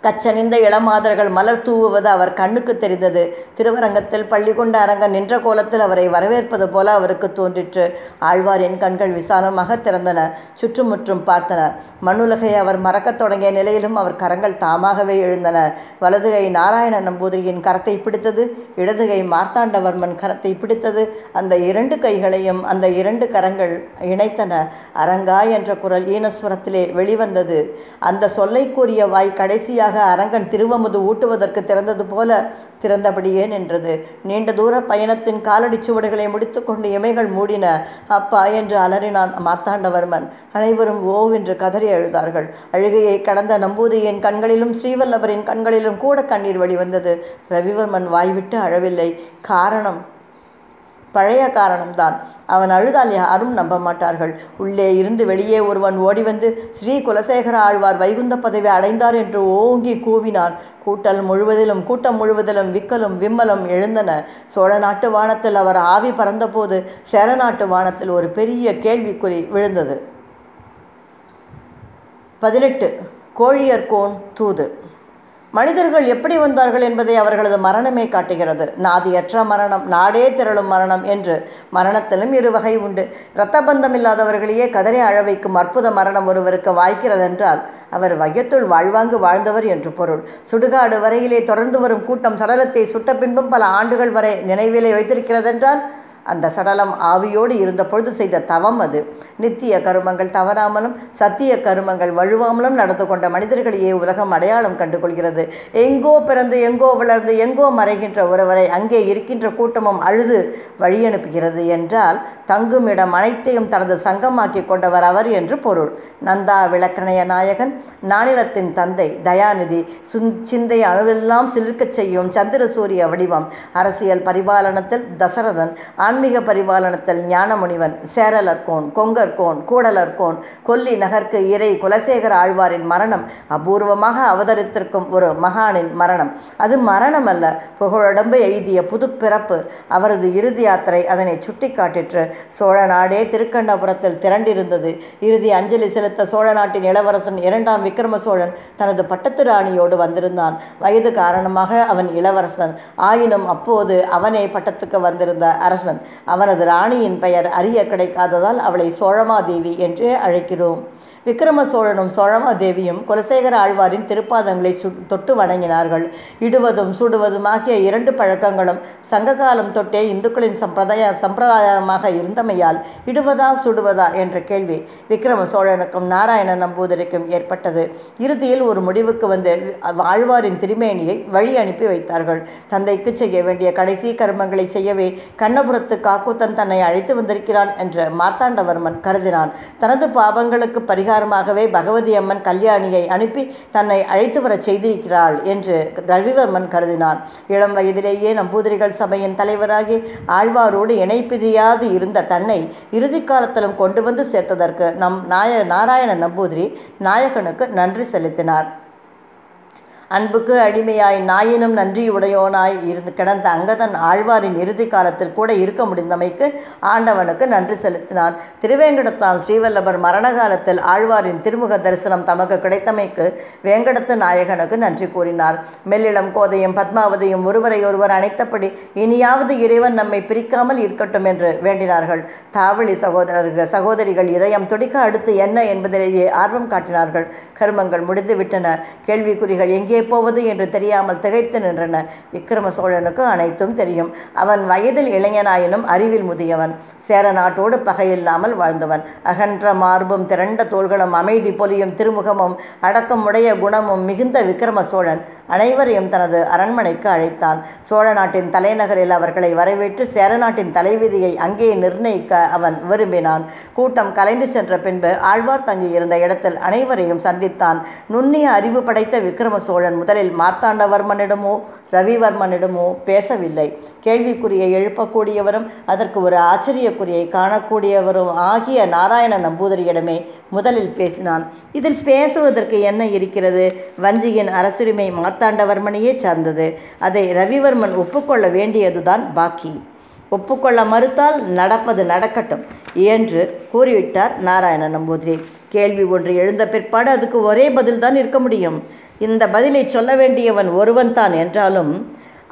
கச்சனிந்த இளமாதர்கள் மலர் தூவுவது அவர் கண்ணுக்கு தெரிந்தது. திருவரங்கத்தில் பள்ளி கொண்ட அரங்கன் நின்ற கோலத்தில் அவரை வரவேற்பது போல அவருக்கு தோன்றிற்று. ஆழ்வாரின் கண்கள் விசாலமாக திறந்தன. சுற்றுமுற்றும் பார்த்தன மண்ணுலகை அவர் மறக்கத் தொடங்கிய நிலையிலும் அவர் கரங்கள் தாமாகவே எழுந்தன. வலதுகை நாராயண நம்பூதிரியின் கரத்தை பிடித்தது. இடதுகை மார்த்தாண்டவர்மன் கரத்தை பிடித்தது. அந்த இரண்டு கைகளையும் அந்த இரண்டு கரங்கள் இணைத்தன. அரங்கா என்ற குரல் ஈனஸ்வரத்திலே வெளிவந்தது. அந்த சொல்லை கூறிய வாய் கடைசியாக அரங்கன் திருவமுது ஊட்டுவதற்கு திறந்தது போல திறந்தபடியே நின்றது. நீண்ட தூர பயணத்தின் காலடி சுவடுகளை முடித்துக்கொண்டு இமைகள் மூடின அப்பா என்று அலறினான் மார்த்தாண்டவர்மன். அனைவரும் ஓவென்று கதறி அழுதார்கள். அழுகையை கடந்த நம்பூதியின் கண்களிலும் ஸ்ரீவல்லவரின் கண்களிலும் கூட கண்ணீர் வழிவந்தது. ரவிவர்மன் வாய்விட்டு அழவில்லை. காரணம்? பழைய காரணம்தான். அவன் அழுதால் யாரும் நம்ப மாட்டார்கள். உள்ளே இருந்து வெளியே ஒருவன் ஓடி வந்து ஸ்ரீ குலசேகர ஆழ்வார் வைகுந்த பதவி அடைந்தார் என்று ஓங்கி கூவினான். கூட்டல் முழுவதிலும் கூட்டம் முழுவதிலும் விக்கலும் விம்மலும் எழுந்தன. சோழ நாட்டு வானத்தில் அவர் ஆவி பறந்தபோது சேர நாட்டு வானத்தில் ஒரு பெரிய கேள்விக்குறி விழுந்தது. பதினெட்டு. கோழியர்கோன் தூது. மனிதர்கள் எப்படி வந்தார்கள் என்பதை அவர்களது மரணமே காட்டுகிறது. நாதியற்ற மரணம் நாடே திரளும் மரணம் என்று மரணத்திலும் இரு வகை உண்டு. இரத்தபந்தம் இல்லாதவர்களையே கதறி அழவைக்கும் அற்புத மரணம் ஒருவருக்கு வாய்க்கிறதென்றால் அவர் வையத்துள் வாழ்வாங்கு வாழ்ந்தவர் என்று பொருள். சுடுகாடு வரையிலே தொடர்ந்து வரும் கூட்டம் சடலத்தை சுட்ட பின்பும் பல ஆண்டுகள் வரை நினைவிலே வைத்திருக்கிறதென்றால் அந்த சடலம் ஆவியோடு இருந்த பொழுது செய்த தவம் அது. நித்திய கருமங்கள் தவறாமலும் சத்திய கருமங்கள் வழுவாமலும் நடந்து கொண்ட மனிதர்களையே உலகம் அடையாளம் கண்டுகொள்கிறது. எங்கோ பிறந்து எங்கோ வளர்ந்து எங்கோ மறைகின்ற ஒருவரை அங்கே இருக்கின்ற கூட்டமும் அழுது வழி அனுப்புகிறது என்றால் தங்கும் இடம் அனைத்தையும் தனது சங்கமாக்கி கொண்டவர் அவர் என்று பொருள். நந்தா விளக்கணைய நாயகன் நானிலத்தின் தந்தை தயாநிதி சுந் சிந்தை அணுவெல்லாம் சிலிர்க்கச் செய்யும் சந்திர சூரிய வடிவம் அரசியல் பரிபாலனத்தில் தசரதன் ஆன்மீக பரிபாலனத்தில் ஞானமுனிவன் சேரலர்கோன் கொங்கர்கோன் கூடலர்கோன் கொல்லி நகர்க்கு இறை குலசேகர ஆழ்வாரின் மரணம் அபூர்வமாக அவதரித்திருக்கும் ஒரு மகானின் மரணம். அது மரணம் அல்ல புகழடம்பு எய்திய புதுப்பிறப்பு. அவரது இறுதி யாத்திரை அதனை சுட்டி காட்டிற்று சோழ நாடே திருக்கண்ணபுரத்தில் திரண்டிருந்தது. இறுதி அஞ்சலி செலுத்த சோழ நாட்டின் இளவரசன் இரண்டாம் விக்ரம சோழன் தனது பட்டத்து ராணியோடு வந்திருந்தான். வயது காரணமாக அவன் இளவரசன். ஆயினும் அப்போது அவனே பட்டத்துக்கு வந்திருந்த அரசன். அவனது ராணியின் பெயர் அறிய கிடைக்காததால் அவளை சோழமாதேவி என்றே அழைக்கிறோம். விக்ரம சோழனும் சோழமாதேவியும் குலசேகர ஆழ்வாரின் திருப்பாதங்களை சு தொட்டு வணங்கினார்கள். இடுவதும் சுடுவதும் ஆகிய இரண்டு பழக்கங்களும் சங்ககாலம் தொட்டே இந்துக்களின் சம்பிரதாய சம்பிரதாயமாக இருந்தமையால் இடுவதா சுடுவதா என்ற கேள்வி விக்ரம சோழனுக்கும் நாராயண நம்பூதிரிக்கும் ஏற்பட்டது. இறுதியில் ஒரு முடிவுக்கு வந்து ஆழ்வாரின் திருமேனியை வழி அனுப்பி வைத்தார்கள். தந்தைக்கு செய்ய வேண்டிய கடைசி கர்மங்களை செய்யவே கண்ணபுரத்து காக்குத்தன் தன்னை அழைத்து வந்திருக்கிறான் என்று மார்த்தாண்டவர்மன் கருதினான். தனது பாவங்களுக்கு பரிகாரம் பரிகாரமாகவே பகவதி அம்மன் கல்யாணியை அனுப்பி தன்னை அழைத்து வரச் செய்திருக்கிறாள் என்று ரவிவர்மன் கருதினான். இளம் வயதிலேயே நம்பூதிரிகள் சபையின் தலைவராகி ஆழ்வாரோடு இணைப்பிதியாது இருந்த தன்னை இறுதி காலத்திலும் கொண்டு வந்து சேர்த்ததற்கு நம் நாய நாராயண நம்பூதிரி நாயகனுக்கு நன்றி செலுத்தினார். அன்புக்கு அடிமையாய் நாயினும் நன்றியுடையோனாய் இருந்து கிடந்த அங்கதன் ஆழ்வாரின் இறுதி காலத்தில் கூட இருக்க முடிந்தமைக்கு ஆண்டவனுக்கு நன்றி செலுத்தினான். திருவேங்கடத்தான் ஸ்ரீவல்லபர் மரண காலத்தில் ஆழ்வாரின் திருமுக தரிசனம் தமக்கு கிடைத்தமைக்கு வேங்கடத்து நாயகனுக்கு நன்றி கூறினார். மெல்லிளம் கோதையும் பத்மாவதியும் ஒருவரை ஒருவர் அணைத்தபடி இனியாவது இறைவன் நம்மை பிரிக்காமல் இருக்கட்டும் என்று வேண்டினார்கள். தாவளி சகோதரர்கள் சகோதரிகள் இதயம் துடிக்க அடுத்து என்ன என்பதிலேயே ஆர்வம் காட்டினார்கள். கர்மங்கள் முடிந்துவிட்டன. கேள்விக்குறிகள் எங்கே எங்கே போவது என்று தெரியாமல் திகைத்து நின்றன. விக்ரம சோழனுக்கு அனைத்தும் தெரியும். அவன் வயதில் இளைஞனாயினும் அறிவில் முதியவன். சேர நாட்டோடு பகையில்லாமல் வாழ்ந்தவன். அகன்ற மார்பும் திரண்ட தோள்களும் அமைதி பொலியும் திருமுகமும் அடக்கமுடைய குணமும் மிகுந்த விக்ரம சோழன். அனைவரையும் தனது அரண்மனைக்கு அழைத்தான் சோழ நாட்டின் தலைநகரில் அவர்களை வரவேற்று சேர நாட்டின் தலைவிதியை அங்கே நிர்ணயிக்க அவன் விரும்பினான். கூட்டம் கலைந்து சென்ற பின்பு ஆழ்வார் தங்கியிருந்த இடத்தில் அனைவரையும் சந்தித்தான். நுண்ணிய அறிவு படைத்த விக்ரம சோழன் முதலில் மார்த்தாண்டவர்மனிடமோ ரவிவர்மனிடமோ பேசவில்லை. கேள்விக்குறியை எழுப்பக்கூடியவரும் அதற்கு ஒரு ஆச்சரியக்குறியை காணக்கூடியவரும் ஆகிய நாராயண நம்பூதிரியிடமே முதலில் பேசினான். இதில் பேசுவதற்கு என்ன இருக்கிறது? வஞ்சியின் அரசுரிமை மார்த்தாண்டவர்மனையே சார்ந்தது. அதை ரவிவர்மன் ஒப்புக்கொள்ள வேண்டியதுதான் பாக்கி. ஒப்புக்கொள்ள மறுத்தால் நடப்பது நடக்கட்டும் என்று கூறிவிட்டார் நாராயண நம்பூதிரி. கேள்வி ஒன்று எழுந்த பிற்பாடு அதுக்கு ஒரே பதில்தான் இருக்க முடியும். இந்த பதிலை சொல்ல வேண்டியவன் ஒருவன் தான் என்றாலும்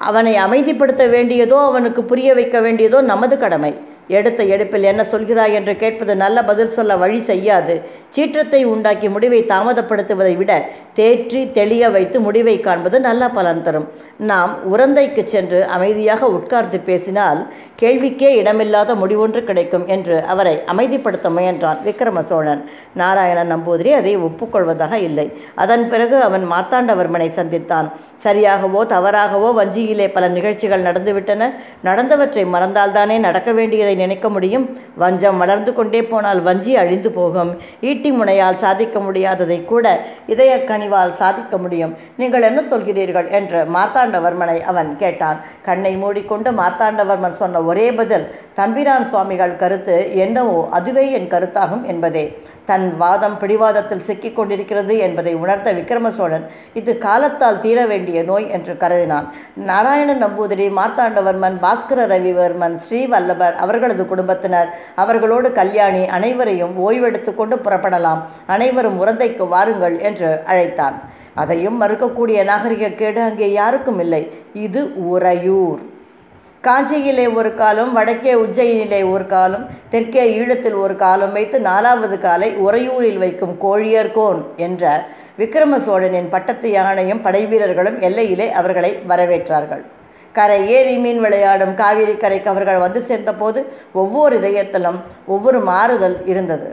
அவனை அமைதிப்படுத்த வேண்டியதோ அவனுக்கு புரிய வைக்க வேண்டியதோ நமது கடமை. எடுத்த எடுப்பில் என்ன சொல்கிறாய் என்று கேட்பது நல்ல பதில் சொல்ல வழி செய்யாது. சீற்றத்தை உண்டாக்கி முடிவை தாமதப்படுத்துவதை விட தேற்றி தெளிய வைத்து முடிவை காண்பது நல்ல பலன் தரும். நாம் உரந்தைக்கு சென்று அமைதியாக உட்கார்ந்து பேசினால் கேள்விக்கே இடமில்லாத முடிவொன்று கிடைக்கும் என்று அவரை அமைதிப்படுத்த முயன்றான் விக்ரம சோழன் நாராயண நம்பூதிரி அதை ஒப்புக்கொள்வதாக இல்லை. அதன் பிறகு அவன் மார்த்தாண்டவர்மனை சந்தித்தான். சரியாகவோ தவறாகவோ வஞ்சியிலே பல நிகழ்ச்சிகள் நடந்துவிட்டன. நடந்தவற்றை மறந்தால்தானே நடக்க வேண்டியதை நினைக்க முடியும். வஞ்சம் வளர்ந்து கொண்டே போனால் வஞ்சி அழிந்து போகும். ஈட்டி முனையால் சாதிக்க முடியாததை கூட இதய கனிவால் சாதிக்க முடியும். நீங்கள் என்ன சொல்கிறீர்கள்? என்று மார்த்தாண்டவர்மனை அவன் கேட்டான். கண்ணை மூடிக்கொண்டு மார்த்தாண்டவர்மன் சொன்ன ஒரே பதில் தம்பிரான் சுவாமிகள் கருத்து என்னவோ அதுவே என் கருத்தாகும் என்பதே. தன் வாதம் பிடிவாதத்தில் சிக்கிக் கொண்டிருக்கிறது என்பதை உணர்ந்த விக்ரம சோழன் இது காலத்தால் தீர வேண்டிய நோய் என்று கருதினான். நாராயண நம்பூதிரி மார்த்தாண்டவர்மன் பாஸ்கர ரவிவர்மன் ஸ்ரீவல்லபர் அவர்களது குடும்பத்தினர் அவர்களோடு கல்யாணி அனைவரையும் ஓய்வெடுத்து கொண்டு புறப்படலாம். அனைவரும் உரந்தைக்கு வாருங்கள் என்று அழைத்தான். அதையும் மறுக்கக்கூடிய நாகரிக கேடு அங்கே யாருக்கும் இல்லை. இது உறையூர். காஞ்சியிலே ஒரு காலம் வடக்கே உஜ்ஜயினிலே ஒரு காலம் தெற்கே ஈழத்தில் ஒரு காலம் வைத்து நாலாவது காலை உறையூரில் வைக்கும் கோழியர்கோன் என்ற விக்ரம சோழனின் பட்டத்து யானையும் படைவீரர்களும் எல்லையிலே அவர்களை வரவேற்றார்கள். கரை ஏரி மீன் விளையாடும் காவிரி கரைக்கு அவர்கள் வந்து சேர்ந்தபோது ஒவ்வொரு இதயத்திலும் ஒவ்வொரு மாறுதல் இருந்தது.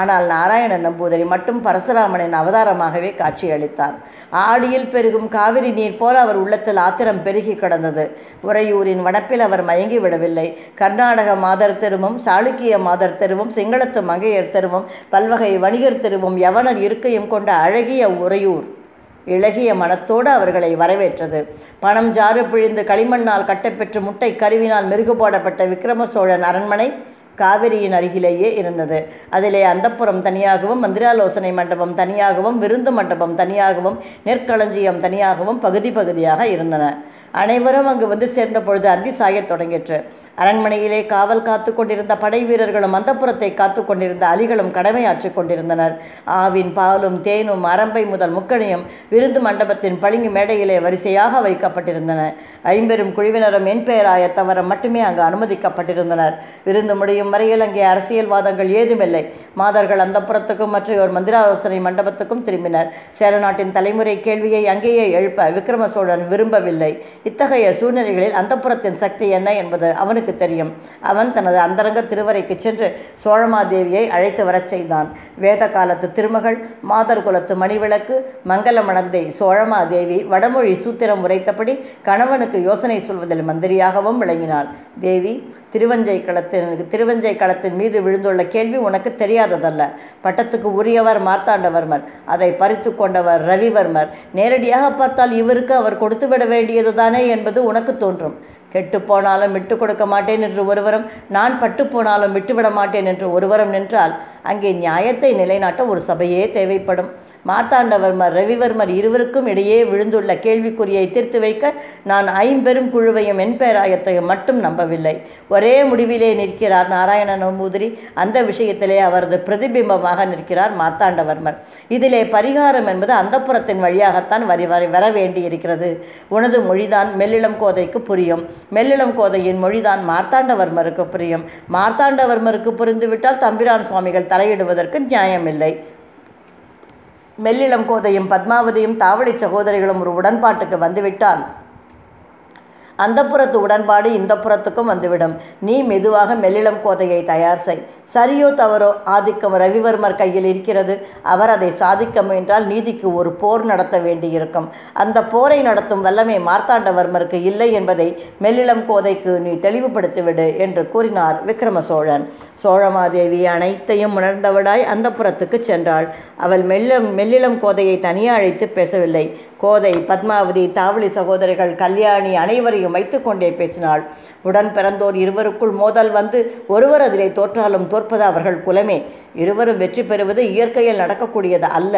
ஆனால் நாராயண நம்பூதிரி மட்டும் பரசுராமனின் அவதாரமாகவே காட்சியளித்தார். ஆடியில் பெருகும் காவிரி நீர் போல அவர் உள்ளத்தில் ஆத்திரம் பெருகி கிடந்தது. உறையூரின் வனப்பில் அவர் மயங்கி விடவில்லை. கர்நாடக மாதர் தெருவும் சாளுக்கிய மாதர் தெருவும் சிங்களத்து மங்கையர் தெருவும் பல்வகை வணிகர் தெருவும் யவனர் இருக்கையும் கொண்ட அழகிய உறையூர் இளகிய மனத்தோடு அவர்களை வரவேற்றது. பணம் ஜாறு பிழிந்து களிமண்ணால் கட்டப்பெற்று முட்டை கருவினால் மெருகு போடப்பட்ட விக்ரம சோழன் அரண்மனை காவிரியின் அருகிலேயே இருந்தது. அதிலே அந்தப்புறம் தனியாகவும் மந்திராலோசனை மண்டபம் தனியாகவும் விருந்து மண்டபம் தனியாகவும் நெற்களஞ்சியம் தனியாகவும் பகுதி பகுதியாக இருந்தன. அனைவரும் அங்கு வந்து சேர்ந்த பொழுது அந்தி சாயத் தொடங்கிற்று. அரண்மனையிலே காவல் காத்து கொண்டிருந்த படை வீரர்களும் அந்தப்புறத்தை காத்து கொண்டிருந்த அலிகளும் கடமையாற்றிக் கொண்டிருந்தனர். ஆவின் பாலும் தேனும் அரம்பை முதல் முக்கணியும் விருந்து மண்டபத்தின் பளிங்கு மேடையிலே வரிசையாக வைக்கப்பட்டிருந்தன. ஐம்பெரும் குழுவினரும் என் பெயராய மட்டுமே அங்கு அனுமதிக்கப்பட்டிருந்தனர். விருந்து முடியும் வரையில் அங்கே அரசியல்வாதங்கள் ஏதுமில்லை. மாதர்கள் அந்தப்புறத்துக்கும் மற்றையோர் மந்திராலோசனை மண்டபத்துக்கும் திரும்பினர். சேரநாட்டின் தலைமுறை கேள்வியை அங்கேயே எழுப்ப விக்ரம சோழன் விரும்பவில்லை. இத்தகைய சூழ்நிலைகளில் அந்தப்புறத்தின் சக்தி என்ன என்பது அவனுக்கு தெரியும். அவன் தனது அந்தரங்க திருவரைக்கு சென்று சோழமாதேவியை அழைத்து வரச் செய்தான். வேத காலத்து திருமகள் மாதர் குலத்து மணிவிளக்கு மங்களமடந்தை சோழமாதேவி வடமொழி சூத்திரம் உரைத்தபடி கணவனுக்கு யோசனை சொல்வதில் மந்திரியாகவும் விளங்கினாள். தேவி திருவஞ்சை களத்தின் திருவஞ்சை களத்தின் மீது விழுந்துள்ள கேள்வி உனக்கு தெரியாததல்ல. பட்டத்துக்கு உரியவர் மார்த்தாண்டவர்மர். அதை பறித்து கொண்டவர் ரவிவர்மர். நேரடியாக பார்த்தால் இவருக்கு அவர் கொடுத்துவிட வேண்டியதுதானே என்பது உனக்கு தோன்றும். கெட்டு போனாலும் விட்டு கொடுக்க மாட்டேன் என்று ஒருவரும் நான் பட்டு போனாலும் விட்டுவிட மாட்டேன் என்று ஒருவரும் நின்றால் அங்கே நியாயத்தை நிலைநாட்ட ஒரு சபையே தேவைப்படும். மார்த்தாண்டவர்மர் ரவிவர்மர் இருவருக்கும் இடையே விழுந்துள்ள கேள்விக்குறியை தீர்த்து வைக்க நான் ஐம்பெரும் குழுவையும் என்பேராயத்தையும் மட்டும் நம்பவில்லை. ஒரே முடிவிலே நிற்கிறார் நாராயண நம்பூதிரி அந்த விஷயத்திலே அவரது பிரதிபிம்பமாக நிற்கிறார் மார்த்தாண்டவர்மர். இதிலே பரிகாரம் என்பது அந்தப்புறத்தின் வழியாகத்தான் வரி வரி வர வேண்டியிருக்கிறது. உனது மொழிதான் மெல்லிளம் கோதைக்கு புரியும். மெல்லிளம் கோதையின் மொழிதான் மார்த்தாண்டவர்மருக்கு புரியும். மார்த்தாண்டவர்மருக்கு புரிந்துவிட்டால் தம்பிரான் சுவாமிகள் தலையிடுவதற்கு நியாயமில்லை. மெல்லிளம் கோதையும் பத்மாவதியும் தாவளி சகோதரிகளும் ஒரு உடன்பாட்டுக்கு வந்துவிட்டால் அந்த புறத்து உடன்பாடு இந்த புறத்துக்கும் வந்துவிடும். நீ மெதுவாக மெல்லிளம் கோதையை தயார் செய். சரியோ தவறோ ஆதிக்கம் ரவிவர்மர் கையில் இருக்கிறது. அவர் அதை சாதிக்க முயன்றால் நீதிக்கு ஒரு போர் நடத்த வேண்டியிருக்கும். அந்த போரை நடத்தும் வல்லமை மார்த்தாண்டவர்மருக்கு இல்லை என்பதை மெல்லிளம் கோதைக்கு நீ தெளிவுபடுத்திவிடு என்று கூறினார் விக்ரம சோழன் சோழமாதேவி அனைத்தையும் உணர்ந்தவளாய் அந்த புறத்துக்கு சென்றாள். அவள் மெல்லம் மெல்லிளம் கோதையை தனியே அழைத்து பேசவில்லை. கோதை பத்மாவதி தாவளி சகோதரிகள் கல்யாணி அனைவரையும் வைத்துக்கொண்டே பேசினாள். உடன் பிறந்தோர் இருவருக்குள் மோதல் வந்து ஒருவர் அதிலே தோற்றாலும் தோற்பது அவர்கள் குலமே. இருவரும் வெற்றி பெறுவது இயற்கையில் நடக்கக்கூடியது அல்ல.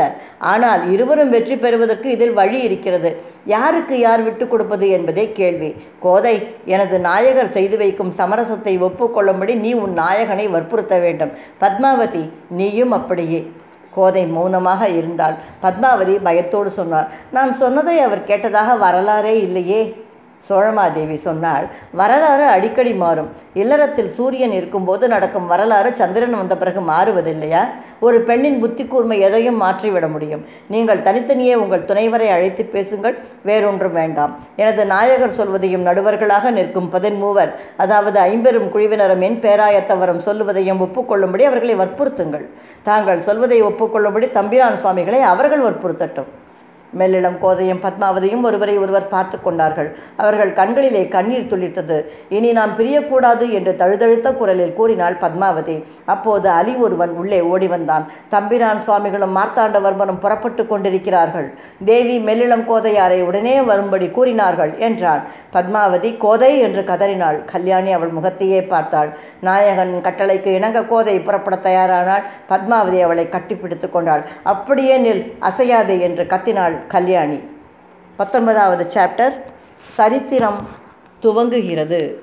ஆனால் இருவரும் வெற்றி பெறுவதற்கு இதில் வழி இருக்கிறது. யாருக்கு யார் விட்டு கொடுப்பது என்பதே கேள்வி. கோதை எனது நாயகர் செய்து வைக்கும் சமரசத்தை ஒப்புக்கொள்ளும்படி நீ உன் நாயகனை வற்புறுத்த வேண்டும். பத்மாவதி நீயும் அப்படியே. கோதை மௌனமாக இருந்தாள். பத்மாவதி பயத்தோடு சொன்னாள். நான் சொன்னதை அவர் கேட்டதாக வரலாறே இல்லையே. சோழமாதேவி சொன்னால் வரலாறு அடிக்கடி மாறும். இல்லறத்தில் சூரியன் இருக்கும்போது நடக்கும் வரலாறு சந்திரன் வந்த பிறகு மாறுவதில்லையா? ஒரு பெண்ணின் புத்தி கூர்மை எதையும் மாற்றிவிட முடியும். நீங்கள் தனித்தனியே உங்கள் துணைவரை அழைத்து பேசுங்கள் வேறொன்றும் வேண்டாம். எனது நாயகர் சொல்வதையும் நடுவர்களாக நிற்கும் பதின்மூவர் அதாவது ஐம்பெரும் குழுவினரும் என் பேராயத்தவரும் சொல்லுவதையும் ஒப்புக்கொள்ளும்படி அவர்களை வற்புறுத்துங்கள். தாங்கள் சொல்வதை ஒப்புக்கொள்ளும்படி தம்பிரான் சுவாமிகளை அவர்கள் வற்புறுத்தட்டும். மெல்லிளம் கோதையும் பத்மாவதியும் ஒருவரை ஒருவர் பார்த்து கொண்டார்கள். அவர்கள் கண்களிலே கண்ணீர் துளிர்த்தது. இனி நாம் பிரியக்கூடாது என்று தழுதழுத்த குரலில் கூறினாள் பத்மாவதி. அப்போது அலி ஒருவன் உள்ளே ஓடி வந்தான். தம்பிரான் சுவாமிகளும் மார்த்தாண்டவர்மனும் புறப்பட்டு கொண்டிருக்கிறார்கள். தேவி மெல்லிளம் கோதையாரை உடனே வரும்படி கூறினார்கள் என்றான். பத்மாவதி கோதை என்று கதறினாள். கல்யாணி அவள் முகத்தையே பார்த்தாள். நாயகன் கட்டளைக்கு இணங்க கோதை புறப்பட தயாரானால் பத்மாவதி அவளை கட்டிப்பிடித்து கொண்டாள். அப்படியே நில் அசையாதே என்று கத்தினாள் கல்யாணி. பத்தொன்பதாவது சாப்டர் சரித்திரம் துவங்குகிறது.